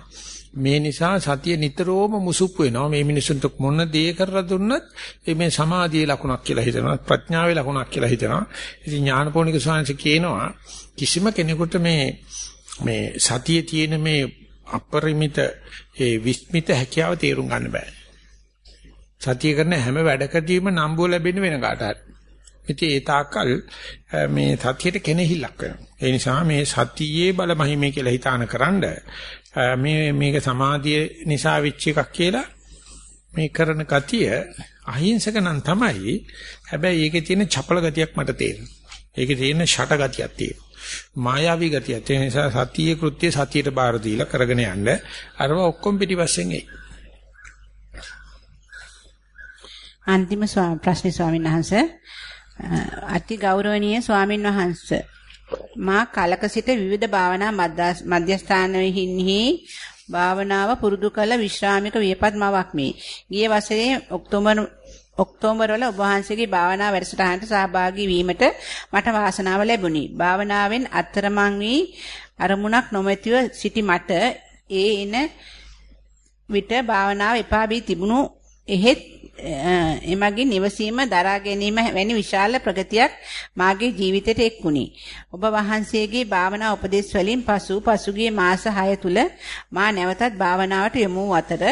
මේ නිසා සතිය නිතරම මුසුප්පු වෙනවා. මේ මිනිසුන්ට මොන දේ කරලා දුන්නත් මේ සමාධියේ ලකුණක් කියලා හිතනවා. ප්‍රඥාවේ ලකුණක් කියලා හිතනවා. ඉතින් ඥානපෝනික ස්වාමීන් කියනවා කිසිම කෙනෙකුට මේ මේ සතියේ තියෙන මේ අපරිමිත ඒ විස්මිත හැකියාව තේරුම් ගන්න බෑ. සතිය කරන හැම වැඩකදීම නම්බුව ලැබෙන්න වෙන කාට හරි. ඉතින් ඒ තාක්කල් මේ සතියට කෙනෙහිල්ලක් වෙනවා. ඒ නිසා මේ සතියේ බලමහිමේ කියලා හිතානකරනද මේ මේක සමාධිය නිසා වෙච්ච එකක් කියලා මේ කරන ගතිය අහිංසක නම් තමයි. හැබැයි ඒකේ තියෙන චපල ගතියක් මට තේරෙනවා. ඒකේ තියෙන ෂට ගතියක් තියෙනවා. මායාවී ගතියක්. ඒ නිසා සතියේ කෘත්‍ය සතියට බාර දීලා කරගෙන යන්න අරව ඔක්කොම පිටිපස්සෙන් එයි. අන්තිම ප්‍රශ්නේ ස්වාමීන් වහන්සේ අති ගෞරවනීය ස්වාමින් වහන්සේ මා කලක සිට විවිධ භාවනා මධ්‍යස්ථානයෙහි භාවනාව පුරුදු කළ විශ්‍රාමික වියපත් මවක් මේ. ගිය වසරේ ඔක්තෝබර් ඔක්තෝබර් වල ඔබ වහන්සේගේ භාවනා වැඩසටහනට සහභාගී වීමට මට වාසනාව ලැබුණි. භාවනාවෙන් අතරමං වී අරමුණක් නොමැතිව සිටි මට ඒ එන විට භාවනාව එපා වී තිබුණු එහෙත් එමගින් නිවසීම දරා ගැනීම වැනි විශාල ප්‍රගතියක් මාගේ ජීවිතයට එක්ුණි. ඔබ වහන්සේගේ භාවනා උපදෙස් වලින් පසු පසුගිය මාස 6 තුල මා නැවතත් භාවනාවට යොමු අතර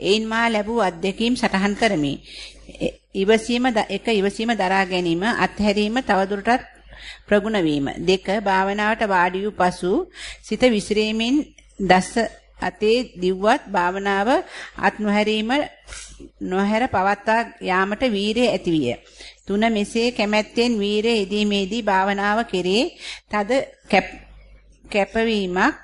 ඒයින් මා ලැබූ අත්දැකීම් සටහන් කරමි. ඉවසීම එක ඉවසීම දරා ගැනීම අත්හැරීම තවදුරටත් ප්‍රගුණ වීම දෙක භාවනාවට වාඩි වූ පසු සිත විසිරීමෙන් දස අතේ දිව්වත් භාවනාව අත් නොහැරීම නොහැර පවත්වා යාමට වීරිය ඇතිවිය. තුන මෙසේ කැමැත්තෙන් වීරිය යෙදීමේදී භාවනාව කෙරේ තද කැපවීමක්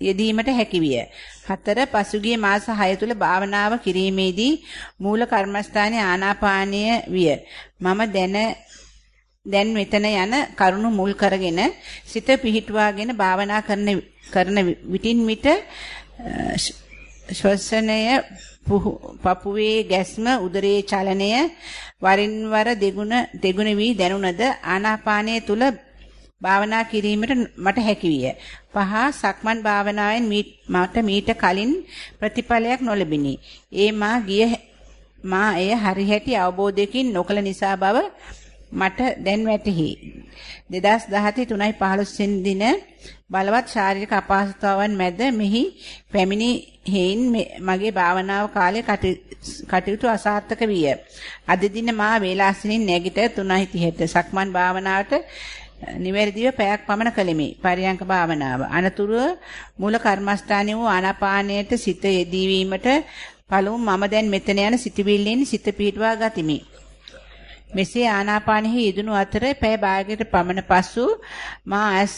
යෙදීමට හැකිවිය. හතර පසුගිය මාස 6 තුල භාවනාව කිරීමේදී මූල කර්මස්ථානයේ ආනාපානය විය. මම දැන දැන් මෙතන යන කරුණු මුල් කරගෙන සිත පිහිටුවාගෙන භාවනා කරන කරන විටින් විට ශ්වසනය පපුවේ ගැස්ම උදරයේ චලනය වරින් වර දෙගුණ දෙගුණ වී දැනුණද ආනාපානය තුල භාවනා කිරීමට මට හැකි විය. පහ සක්මන් භාවනාවෙන් මට මීට කලින් ප්‍රතිඵලයක් නොලැබිනි. ඒ මා ගිය මා එය හරිහැටි අවබෝධයකින් නොකළ නිසා බව මට දැන් වැටහි. 2017 3යි 15 වෙනි දින බලවත් ශාරීරික අපහසුතාවන් මැද මෙහි පැමිණි හේයින් මගේ භාවනාව කාලේ කටයුතු අසාර්ථක විය. අද දින මා වේලාසනින් නැගිට 3:30ට සක්මන් භාවනාවට නිවැරදිව පැයක් පමණ කළෙමි. පරියංක භාවනාව. අනතුරුව මූල කර්මස්ථානයේ වූ ආනාපානයට සිත යෙදීවීමට පළමු මම දැන් මෙතන යන සිතවිල්ලෙන් සිත පිටවා ගතිමි. මෙසේ ආනාපානෙහි යෙදුණු අතර පැය භාගයකට පමණ පසු මා ඇස්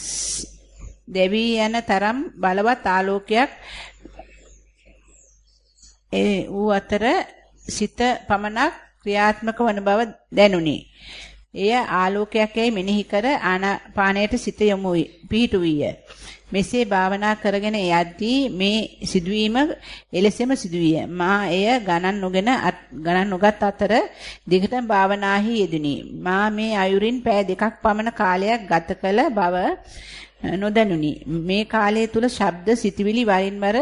දෙවි යන තරම් බලවත් ආලෝකයක් ඒ වූ අතර සිත පමණක් ක්‍රියාත්මක වන බව දැනුනි. එය ආලෝකයක් යයි මෙනෙහි කර ආනාපානයට සිත යොමු පිහිටු විය. මෙසේ භාවනා කරගෙන යද්දී මේ සිදුවීම එලෙසම සිදුවිය. මා එය ගණන් නොගෙන ගණන් නොගත් අතර දිගටම භාවනාහි යෙදුනි. මා මේ අයුරින් පෑ දෙකක් පමණ කාලයක් ගත කළ බව නොදැනුනි. මේ කාලය තුල ශබ්ද සිතුවිලි වරින් වර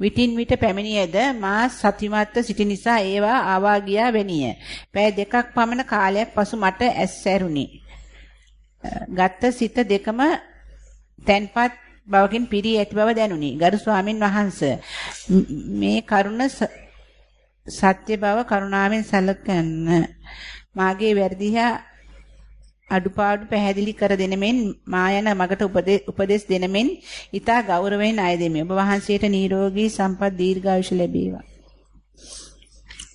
විටින් විට පැමිණියද මා සතිමත්ව සිටි නිසා ඒවා ආවා ගියා වෙනිය. පෑ දෙකක් පමණ කාලයක් පසු මට ඇස් ඇරුණි. ගත්ත සිත දෙකම තැන්පත් බවකින් පිරී ඇති බව දැනුනි. ගරු ස්වාමින් වහන්සේ මේ කරුණ සත්‍ය බව කරුණාවෙන් සැලකන්න මාගේ වැරදිහා අඩුපාඩු පැහැදිලි කර දෙනමෙන් මා යන මගට උපදෙස් දෙනමෙන් ඊතා ගෞරවයෙන් අය දෙමි. ඔබ වහන්සේට නිරෝගී සම්පත් දීර්ඝායුෂ ලැබේවා.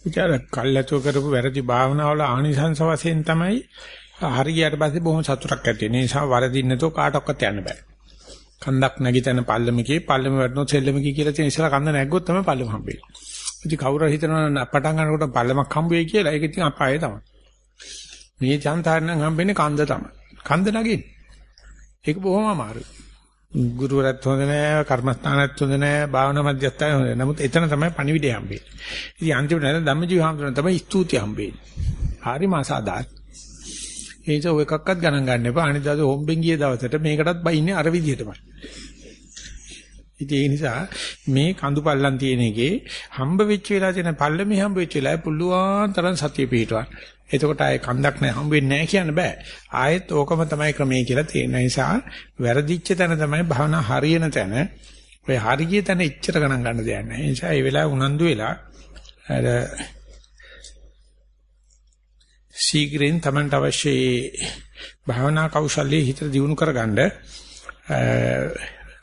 විචාර කල්ලාතෝ කරපු වැරදි භාවනාවල ආනිසංස වශයෙන් තමයි හරියට පස්සේ බොහොම සතුටක් ඇති වෙන නිසා වරදින්න නැතුව කාටවත් යන්න බෑ. කන්දක් නැගිටින පල්ලමකේ පල්ලම වැටුනොත් සෙල්ලමකේ කියලා තියෙන ඉස්සලා කන්ද නැග්ගොත් තමයි පල්ලම හම්බෙන්නේ. ඉතින් කවුරු හිතනවා පටන් ගන්නකොට පල්ලමක් හම්බ වෙයි කියලා ඒක ඉතින් අපායේ තමයි. මේ චන්තාරණම් හම්බෙන්නේ කන්ද තමයි. කන්ද නගින්න. ඒක බොහොම අමාරුයි. ගුරුවරත් හොඳ නෑ, කර්මස්ථානත් හොඳ නෑ, භාවනා මධ්‍යස්ථාන හොඳ නෑ. නමුත් එතන තමයි පණිවිඩය හම්බෙන්නේ. ඉතින් අන්තිමට නේද ධම්මජීව හම්බුන තමයි ස්තුතිය හම්බෙන්නේ. හරි මාසාදාත්. ඒක ඔය එකක්වත් ගණන් ගන්න එපා. අනිත් දවසේ හොම්බෙන් ගිය දවසට මේකටත් බයින්නේ අර විදිහටමයි. ඉතින් ඒ නිසා මේ කඳු පල්ලම් තියෙන එකේ හම්බ වෙච්ච වෙලා තියෙන පල්ලමේ හම්බ වෙච්ච වෙලාවේ පුළුවන් තරම් සතිය පිටවන්න. එතකොට ආයේ කන්දක් නැහැ හම්බ වෙන්නේ නැහැ කියන්න බෑ. ආයෙත් ඕකම තමයි ක්‍රමයේ කියලා තියෙන නිසා වැරදිච්ච තැන තමයි භවනා හරියන තැන. ඔය හරිය තැන ඉච්චර ගණන් ගන්න දෙයක් නැහැ. ඒ නිසා ඒ වෙලාව උනන්දු වෙලා අර සීග්‍රෙන් Tamanට අවශ්‍ය භවනා කෞශල්‍ය හිත දියුණු කරගන්න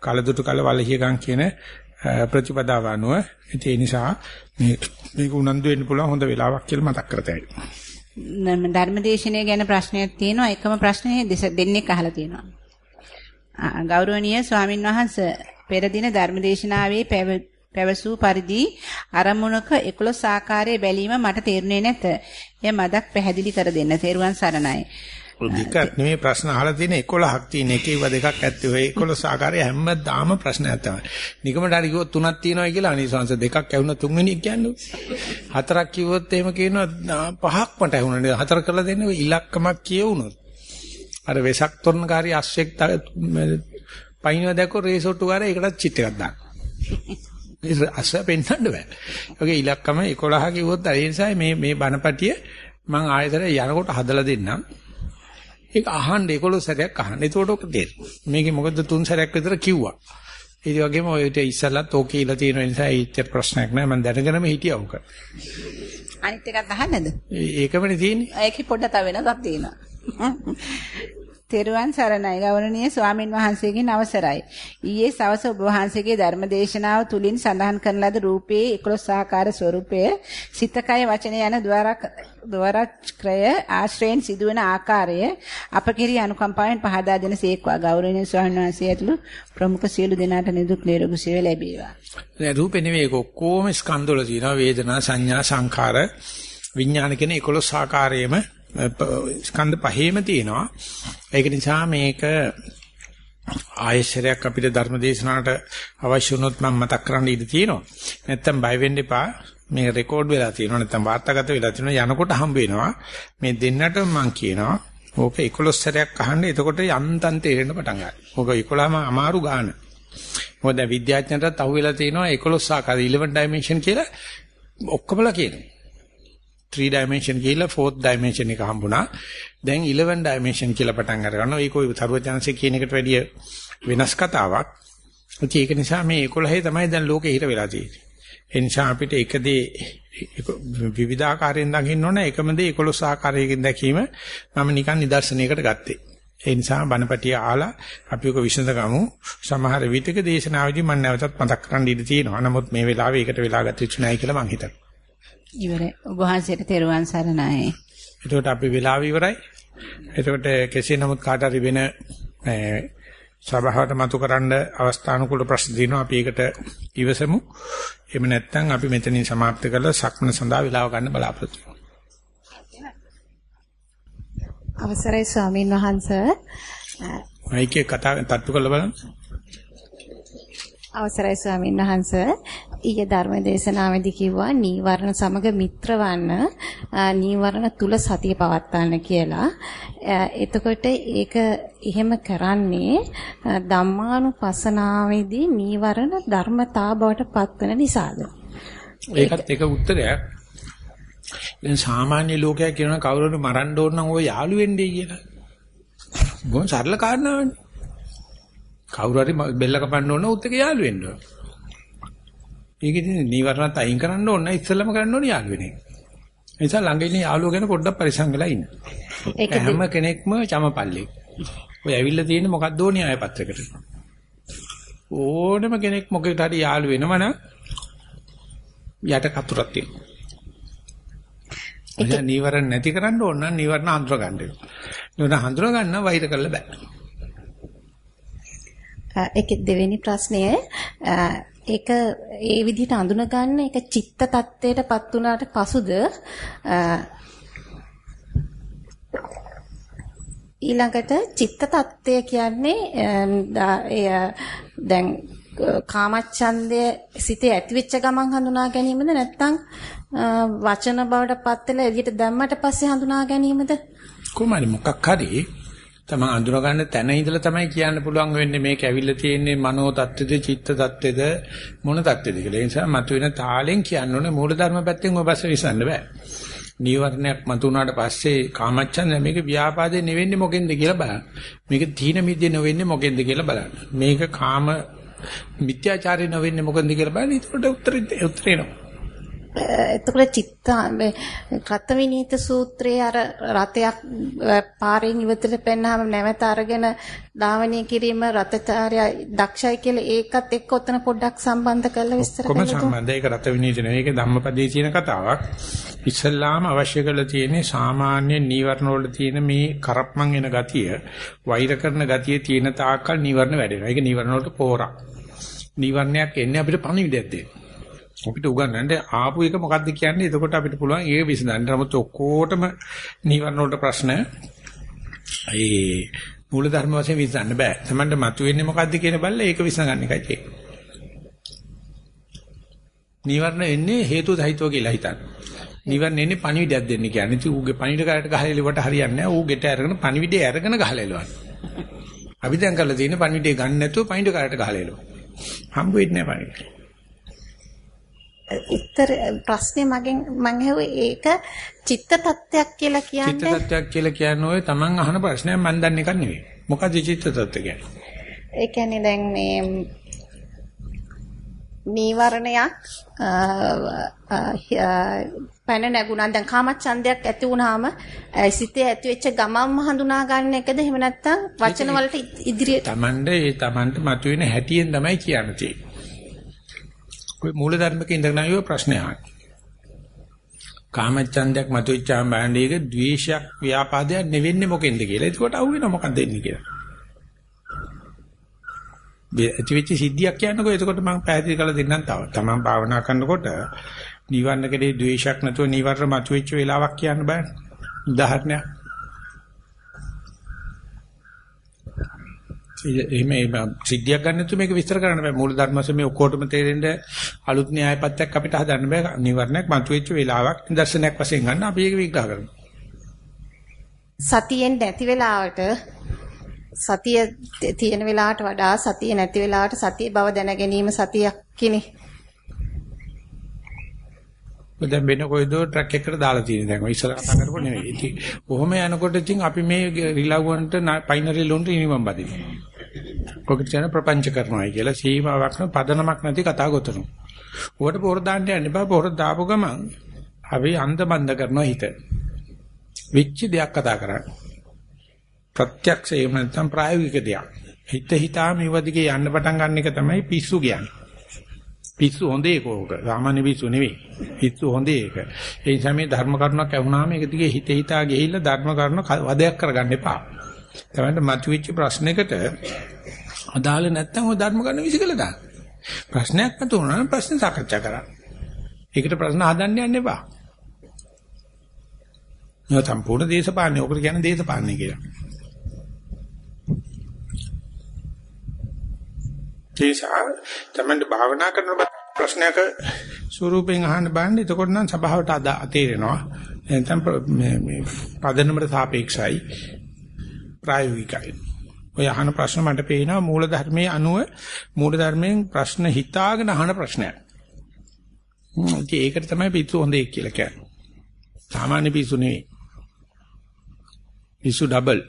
කලදුටු කල වලහියගම් කියන ප්‍රතිපදාව අනුව ඒ නිසා මේ මේක උනන්දු වෙන්න පුළුවන් හොඳ වෙලාවක් කියලා මතක් කරතයි. ධර්මදේශනය ගැන ප්‍රශ්නයක් තියෙනවා. එකම ප්‍රශ්නේ දෙන්නෙක් අහලා තියෙනවා. ගෞරවනීය ස්වාමින් වහන්සේ පෙර දින ධර්මදේශනාවේ පැවසූ පරිදි අරමුණක 11 ආකාරයේ බැලීම මට තේරුනේ නැත. එය මදක් පැහැදිලි කර දෙන්න. තෙරුවන් සරණයි. දෙකක් නෙමෙයි ප්‍රශ්න අහලා තියෙන 11ක් තියෙන එකේව දෙකක් ඇත්තේ ඔය 11 ආකාරය හැමදාම ප්‍රශ්නයක් තමයි. නිකමට හරි කිව්වොත් තුනක් තියෙනවා කියලා අනිසංශ දෙකක් ඇහුණා තුන්වෙනි කියන්නේ. හතරක් කිව්වොත් එහෙම කියනවා පහක් මට ඇහුණා. හතර කරලා දෙන්නේ ඔය ඉලක්කමක් කියවුනොත්. අර වෙසක් තොරණකාරී අස්සෙක් පයින්ව දැක්කො රේසොට්ටු ගාරේ ඒකටත් චිට් එකක් දාන්න. අස්ස පෙන්වන්න බෑ. ඔගේ ඉලක්කම 11 කිව්වොත් ඒ නිසා මේ මේ බණපටිය මම ආයතන යනකොට හදලා දෙන්නම්. ඒක අහන්න 11 සැරයක් අහන්න. එතකොට ඔක තේරෙනවා. මේකේ මොකද තුන් සැරයක් විතර කිව්වා. ඒ වගේම ඔය ඉත ඉස්සලත් ඕකේ ඉලා තියෙන නිසා ඒච්ච ප්‍රශ්නයක් නෑ. මම දැනගෙනම හිටියා උක. අනිත් එකත් අහන්නද? ඒකමනේ තියෙන්නේ. ඒකේ පොඩ්ඩක් තව වෙනසක් තියෙනවා. තෙරුවන් සරණයි ගෞරවනීය ස්වාමින් වහන්සේගෙන් අවසරයි. ඊයේ සවස ඔබ වහන්සේගේ ධර්මදේශනාව තුලින් සඳහන් කරන ලද රූපයේ 11 ආකාර ස්වરૂපය සිතකය වචන යන ద్వාරක් ద్వාරක්‍රය ආශ්‍රයෙන් සිදුවන ආකාරය අප කෙරෙහි අනුකම්පාවෙන් පහදා දෙන සීක්වා ගෞරවනීය ස්වාමින් වහන්සේ ඇතුළු ප්‍රමුඛ සියලු දෙනාට නිදුක් නිරෝගී සුව ලැබේවා. දැන් රූපේ නෙවෙයි ඔක්කොම ස්කන්ධවල තියෙනවා වේදනා සංඥා සංඛාර විඥාන කියන 11 ආකාරයේම ස්කන්ධ පහේම තියෙනවා. ඒක නිසා මේක ආයශරයක් අපිට ධර්ම දේශනාවට අවශ්‍ය වුණොත් මම මතක් කරන්න ඉඩ තියෙනවා. නැත්තම් බය වෙන්න එපා. මේ රෙකෝඩ් වෙලා තියෙනවා නැත්තම් වාර්තාගත වෙලා තියෙනවා යනකොට හම්බ වෙනවා. මේ දෙන්නට මම කියනවා ඕක 11 සැරයක් අහන්න එතකොට යන්තම් තේරෙන්න පටන් ගන්නවා. ඕක 11ම අමාරු ගාන. මොකද විද්‍යාඥයන්ටත් අහුවෙලා තියෙනවා 11 ආකාර 11 dimension කියලා ඔක්කොමලා කියනවා. 3 dimension කියලා 4th dimension එක හම්බුණා. දැන් 11 dimension කියලා පටන් අර ගන්නවා. ඒක ඔය සර්වඥාන්සේ කියන එකට වැඩිය වෙනස් කතාවක්. ඒක නිසා මේ 11 තමයි දැන් ලෝකේ හිර වෙලා තියෙන්නේ. ඒ නිසා අපිට එකදී විවිධාකාරයෙන් දකින්න ඕන එකම දේ 11 ආකාරයකින් දැකීම මම නිකන් නිදර්ශනයකට ගත්තේ. ඒ නිසා බණපටිය ආලා අපි ඔක විසඳගමු. සමහර විටක දේශනාවේදී මම නැවතත් මතක් කරන්න ඉඩ තියෙනවා. නමුත් මේ වෙලාවේ ඒකට වෙලා ගත යුතු නැහැ කියලා මම හිතනවා. ඉවරයි. ඔබ වහන්සේට තෙරුවන් සරණයි. එතකොට අපි වෙලාව ඉවරයි. එතකොට කෙසේ නමුත් කාට හරි වෙන සභාවට මතු කරන්න අවස්ථානුකූල ප්‍රශ්න දිනනවා අපි ඒකට ඉවසමු. එහෙම නැත්නම් අපි මෙතනින් સમાપ્ત කරලා සක්මන සඳහා වෙලාව ගන්න බලාපොරොත්තු අවසරයි ස්වාමින් වහන්සේ මයිකේ කතා තට්ටු කරලා බලන්න. අවසරයි ස්වාමීන් වහන්ස ඊයේ ධර්ම දේශනාවේදී කිව්වා නීවරණ සමග මිත්‍රවන්න නීවරණ තුල සතිය පවත්වන්න කියලා. එතකොට ඒක එහෙම කරන්නේ ධම්මානුපස්සනාවේදී නීවරණ ධර්මතා බවට පත්වන නිසාද? ඒකත් එක උත්තරයක්. දැන් සාමාන්‍ය ලෝකයා කියනවා කවුරුහරි මරන්න ඕන නම් ඔය යාළු වෙන්නේ කියලා. බොහොම සරල කාරණාවනේ. කවුරු හරි බෙල්ල කපන්න ඕන උත් එක යාළු වෙන්න ඕන. ඒක ඉතින් නීවරණත් අයින් කරන්න ඕන ඉස්සෙල්ලම කරන්න ඕන යාළු වෙන එක. ඒ නිසා ළඟ ඉන්න යාළුවෝ ගැන පොඩ්ඩක් පරිස්සම් වෙලා ඉන්න. හැම කෙනෙක්ම චමපල්ලේ. ඔය ඇවිල්ලා තියෙන්නේ මොකක්ද ඕනි ආය පත්‍රයකට. ඕනම කෙනෙක් මොකෙට හරි යාළු වෙනවනම් යට කතුරක් තියෙනවා. එයා නීවරණ නැති කරන්න ඕන නම් නීවරණ හඳුර ගන්න වෙනවා. නේද හඳුර ගන්න වෛර කරන්න බෑ. ඒක දෙවෙනි ප්‍රශ්නය ඒක ඒ විදිහට අඳුන ගන්න ඒක චිත්ත tattweටපත් වුණාට පසුද ඊළඟට චිත්ත tattwe කියන්නේ දැන් කාමච්ඡන්දය සිතේ ඇතිවෙච්ච ගමන් හඳුනා ගැනීමද නැත්නම් වචන බවට පත් වෙලා එළියට දැම්මට පස්සේ හඳුනා ගැනීමද? කොහොමද? මොකක් හරි තමන් අඳුර ගන්න තැන ඉඳලා තමයි කියන්න පුළුවන් වෙන්නේ මේක ඇවිල්ලා තියෙන්නේ මනෝ தත්ත්වෙද චිත්ත தත්ත්වෙද මොන தත්ත්වෙද කියලා. ඒ නිසා මතුවෙන තාලෙන් කියන්න ඕනේ මූලධර්ම පැත්තෙන් ඔය බස විසන්න බෑ. නීවරණයක් මතුනාට පස්සේ කාමච්ඡන්ද මේක ව්‍යාපාදේ නෙවෙන්නේ මොකෙන්ද කියලා බලන්න. මේක තීන මිද්දේ නෙවෙන්නේ මොකෙන්ද කියලා බලන්න. මේක කාම මිත්‍යාචාරය නෙවෙන්නේ මොකෙන්ද කියලා බලන්න. ඒකට උත්තර උත්තර එනවා. එතකොට චිත්ත රත විනීත සූත්‍රයේ අර රතයක් පාරෙන් ඉවතට පෙන්නාම නැවත අරගෙන ධාවනය කිරීම රතචාර්ය දක්ෂයි කියලා ඒකත් එක්ක ඔතන පොඩ්ඩක් සම්බන්ධ කරලා විස්තර කරන්න. කොහොම සම්බන්ධ ඒක රත විනීත නෙවෙයි ඒක ධම්මපදයේ තියෙන කතාවක්. ඉස්සල්ලාම අවශ්‍ය කරලා තියෙන්නේ සාමාන්‍ය නීවරණ වල තියෙන මේ කරප්මන් එන ගතිය වෛර කරන ගතිය තියෙන තාක්කල් නීවරණ වැඩෙනවා. ඒක නීවරණ වලට පෝරක්. නීවරණයක් එන්නේ අපිට පණිවිඩයක් දෙන්න. අපිට උගන්වන්න ආපු එක මොකද්ද කියන්නේ එතකොට අපිට පුළුවන් ඒක විසඳන්න. නමුත් ඔක්කොටම නීවරණ වලට ප්‍රශ්න ඒ මූල ධර්ම වශයෙන් විසඳන්න බෑ. තමන්ට මතුවෙන්නේ මොකද්ද කියන බල්ල ඒක විසඳගන්න එකයි තියෙන්නේ. නීවරණ එන්නේ හේතු සහිතව කියලා හිතන්න. නිවර්ණ එන්නේ පණිවිඩයක් දෙන්න කියන්නේ. ඉතින් ඌගේ පණිවිඩ කාරයට ගහලා එලවට හරියන්නේ නැහැ. ඌ ගෙට අරගෙන පණිවිඩය අරගෙන ගහලා එලවන්න. අපි දැන් කරලා තියෙන්නේ පණිවිඩය ගන්න නැතුව පණිවිඩ කාරයට ගහලා එලව. හම්බ වෙන්නේ නැහැ පණිවිඩය. උත්තර ප්‍රශ්නේ මගෙන් මම ඇහුවේ ඒක චිත්ත tattයක් කියලා කියන්නේ චිත්ත tattයක් කියලා කියන්නේ ඔය Taman අහන ප්‍රශ්නයක් මම දන්නේ එකක් නෙවෙයි. මොකද චිත්ත tatt කියන්නේ? ඒ කියන්නේ දැන් මේ නීවරණයක් පැන නැගුණා දැන් කාමච්ඡන්දයක් ඇති වුණාම සිතේ ඇති වෙච්ච ගමම්ම හඳුනා ගන්න එකද එහෙම නැත්නම් වචන වලට ඉදිරියට Tamande ඒ Tamante මතුවෙන හැටියෙන් තමයි කියන්නේ. ඔය මූල ධර්මක ඉඳගෙන ආයෝ ප්‍රශ්නය අහන්නේ. කාමච්ඡන්දයක් මතුවෙච්චාම බලන්නේ ඒක ද්වේෂයක් ව්‍යාපාදයක් නෙවෙන්නේ මොකෙන්ද කියලා. ඒකට අහුවෙන මොකක්ද එන්නේ කියලා. ඇතිවෙච්ච සිද්ධියක් කියන්නකෝ එතකොට මම පැහැදිලි කරලා දෙන්නම් තව. තමන් භාවනා කරනකොට නිවර්ණ කඩේ ද්වේෂයක් නැතුව නිවර්ණ මතුවෙච්ච වෙලාවක් කියන්න බෑ. උදාහරණයක්. එහෙම සිද්ධියක් ගන්න නැතුව මේක විස්තර කරන්න බෑ. මූල ධර්මයෙන් මේ ඔක්කොටම තේරෙන්න අලුත් න්‍යායපත්‍යක් අපිට හදන්න බෑ. නිවර්ණයක් මතුවෙච්ච වෙලාවක් නිදර්ශනයක් වශයෙන් ගන්න අපි ඒක විග්‍රහ කරමු. සතියෙන් නැති වෙලාවට සතිය තියෙන වෙලාවට වඩා සතිය නැති වෙලාවට සතිය බව දැන ගැනීම සතියක් කිනේ. දැන් වෙන කොයිදෝ ට්‍රක් එකකට දාලා තියෙන දැන් ඔය ඉස්සර කතා කරපො නෙවෙයි. ඉතින් කොහොම යනකොට ඉතින් අපි මේ රිලව්වන්ට පයිනරි ලොන්ට ඉනිමම් බදිනවා. කොකට කියන ප්‍රපංච කරනවායි කියලා සීමාවක් නැ පදනමක් නැති කතා ගොතනවා. උකට පොර දාන්න යන්න බෑ පොර දාපු ගමන් අපි අන්ධ බන්ධ කරනවා හිත. විච්ච දෙයක් කතා කරන්නේ. ප්‍රත්‍යක්ෂ එහෙම නැත්නම් ප්‍රායෝගික දෙයක්. හිත හිතා මේව දිගේ යන්න පටන් ගන්න එක තමයි පිස්සු කියන්නේ. පිස්සු හොඳ ඒකෝක. සාමාන්‍ය පිස්සු නෙවෙයි. පිස්සු හොඳ ඒක. ඒ නිසා මේ ධර්ම කරුණක් ඇහුණාම ඒක දිගේ හිත හිතා ගිහිල්ලා ධර්ම කරුණ වදයක් කරගන්න එපා. තමයි මතුවෙච්ච ප්‍රශ්නයකට අදාළ නැත්නම් ඔය ධර්ම කරුණ විසිකලා දාන්න. ප්‍රශ්නයක් නැතු වුණා නම් ප්‍රශ්න සාකච්ඡා කරන්න. ඒකට ප්‍රශ්න හදන්න යන්න එපා. නෝ සම්පූර්ණ දේශපාලනය. ඔකට කියන්නේ දේශපාලනය කියලා. ඒ නිසා තමයි භාවනා කරන ප්‍රශ්නයක ස්වරූපෙන් අහන්න බලන්න එතකොට නම් සබාවට අතේරෙනවා. නැත්නම් මේ මේ පදනමට සාපේක්ෂයි ප්‍රායෝගිකයි. ඔය අහන ප්‍රශ්න මට පේනවා මූල ධර්මයේ අනුව මූල ධර්මයෙන් ප්‍රශ්න හිතාගෙන අහන ප්‍රශ්නයක්. ඉතින් ඒකට තමයි පිස්සු හොඳේ කියලා කියන්නේ. සාමාන්‍ය පිස්සු නෙවෙයි. පිස්සු ඩබල්.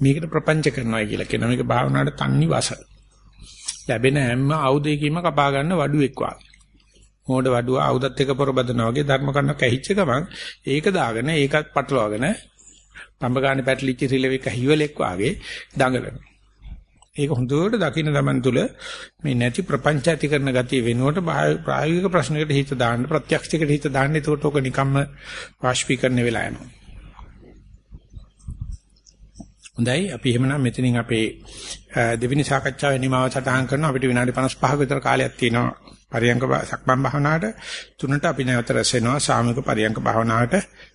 මේකට ප්‍රපංච කරනවා කියලා කියනවා. මේක භාවනාවට තන්නි වස. ලැබෙන හැම ආයුධයකින්ම කපා ගන්න වඩුවෙක් වගේ. මොඩ වඩුව ආයුධත් එක්ක පොරබදනවා වගේ ධර්ම කන්නක් ඇහිච්ච ගමන් ඒක දාගෙන ඒකත් පටලවාගෙන පඹගානේ පැටලිච්ච රිලෙවක හිවලෙක් වාගේ දඟලනවා. ඒක හොඳට දකින්න තමන් තුළ මේ නැති ප්‍රපංච ඇති කරන ගතිය වෙනුවට ප්‍රායෝගික ප්‍රශ්නයකට හිත දාන්න ප්‍රත්‍යක්ෂයකට හිත දාන්න එතකොට ඔක නිකම්ම වාෂ්පීකරණය වෙලා යනවා. හොඳයි අපි එහෙමනම් මෙතනින් අපේ දෙවෙනි සාකච්ඡාවේ නිමාව සටහන් කරනවා අපිට විනාඩි 55ක විතර කාලයක් තියෙනවා පරියංග සක්මන් භාවනාවට තුනට අපි නැවත රැස් වෙනවා සාමික පරියංග භාවනාවට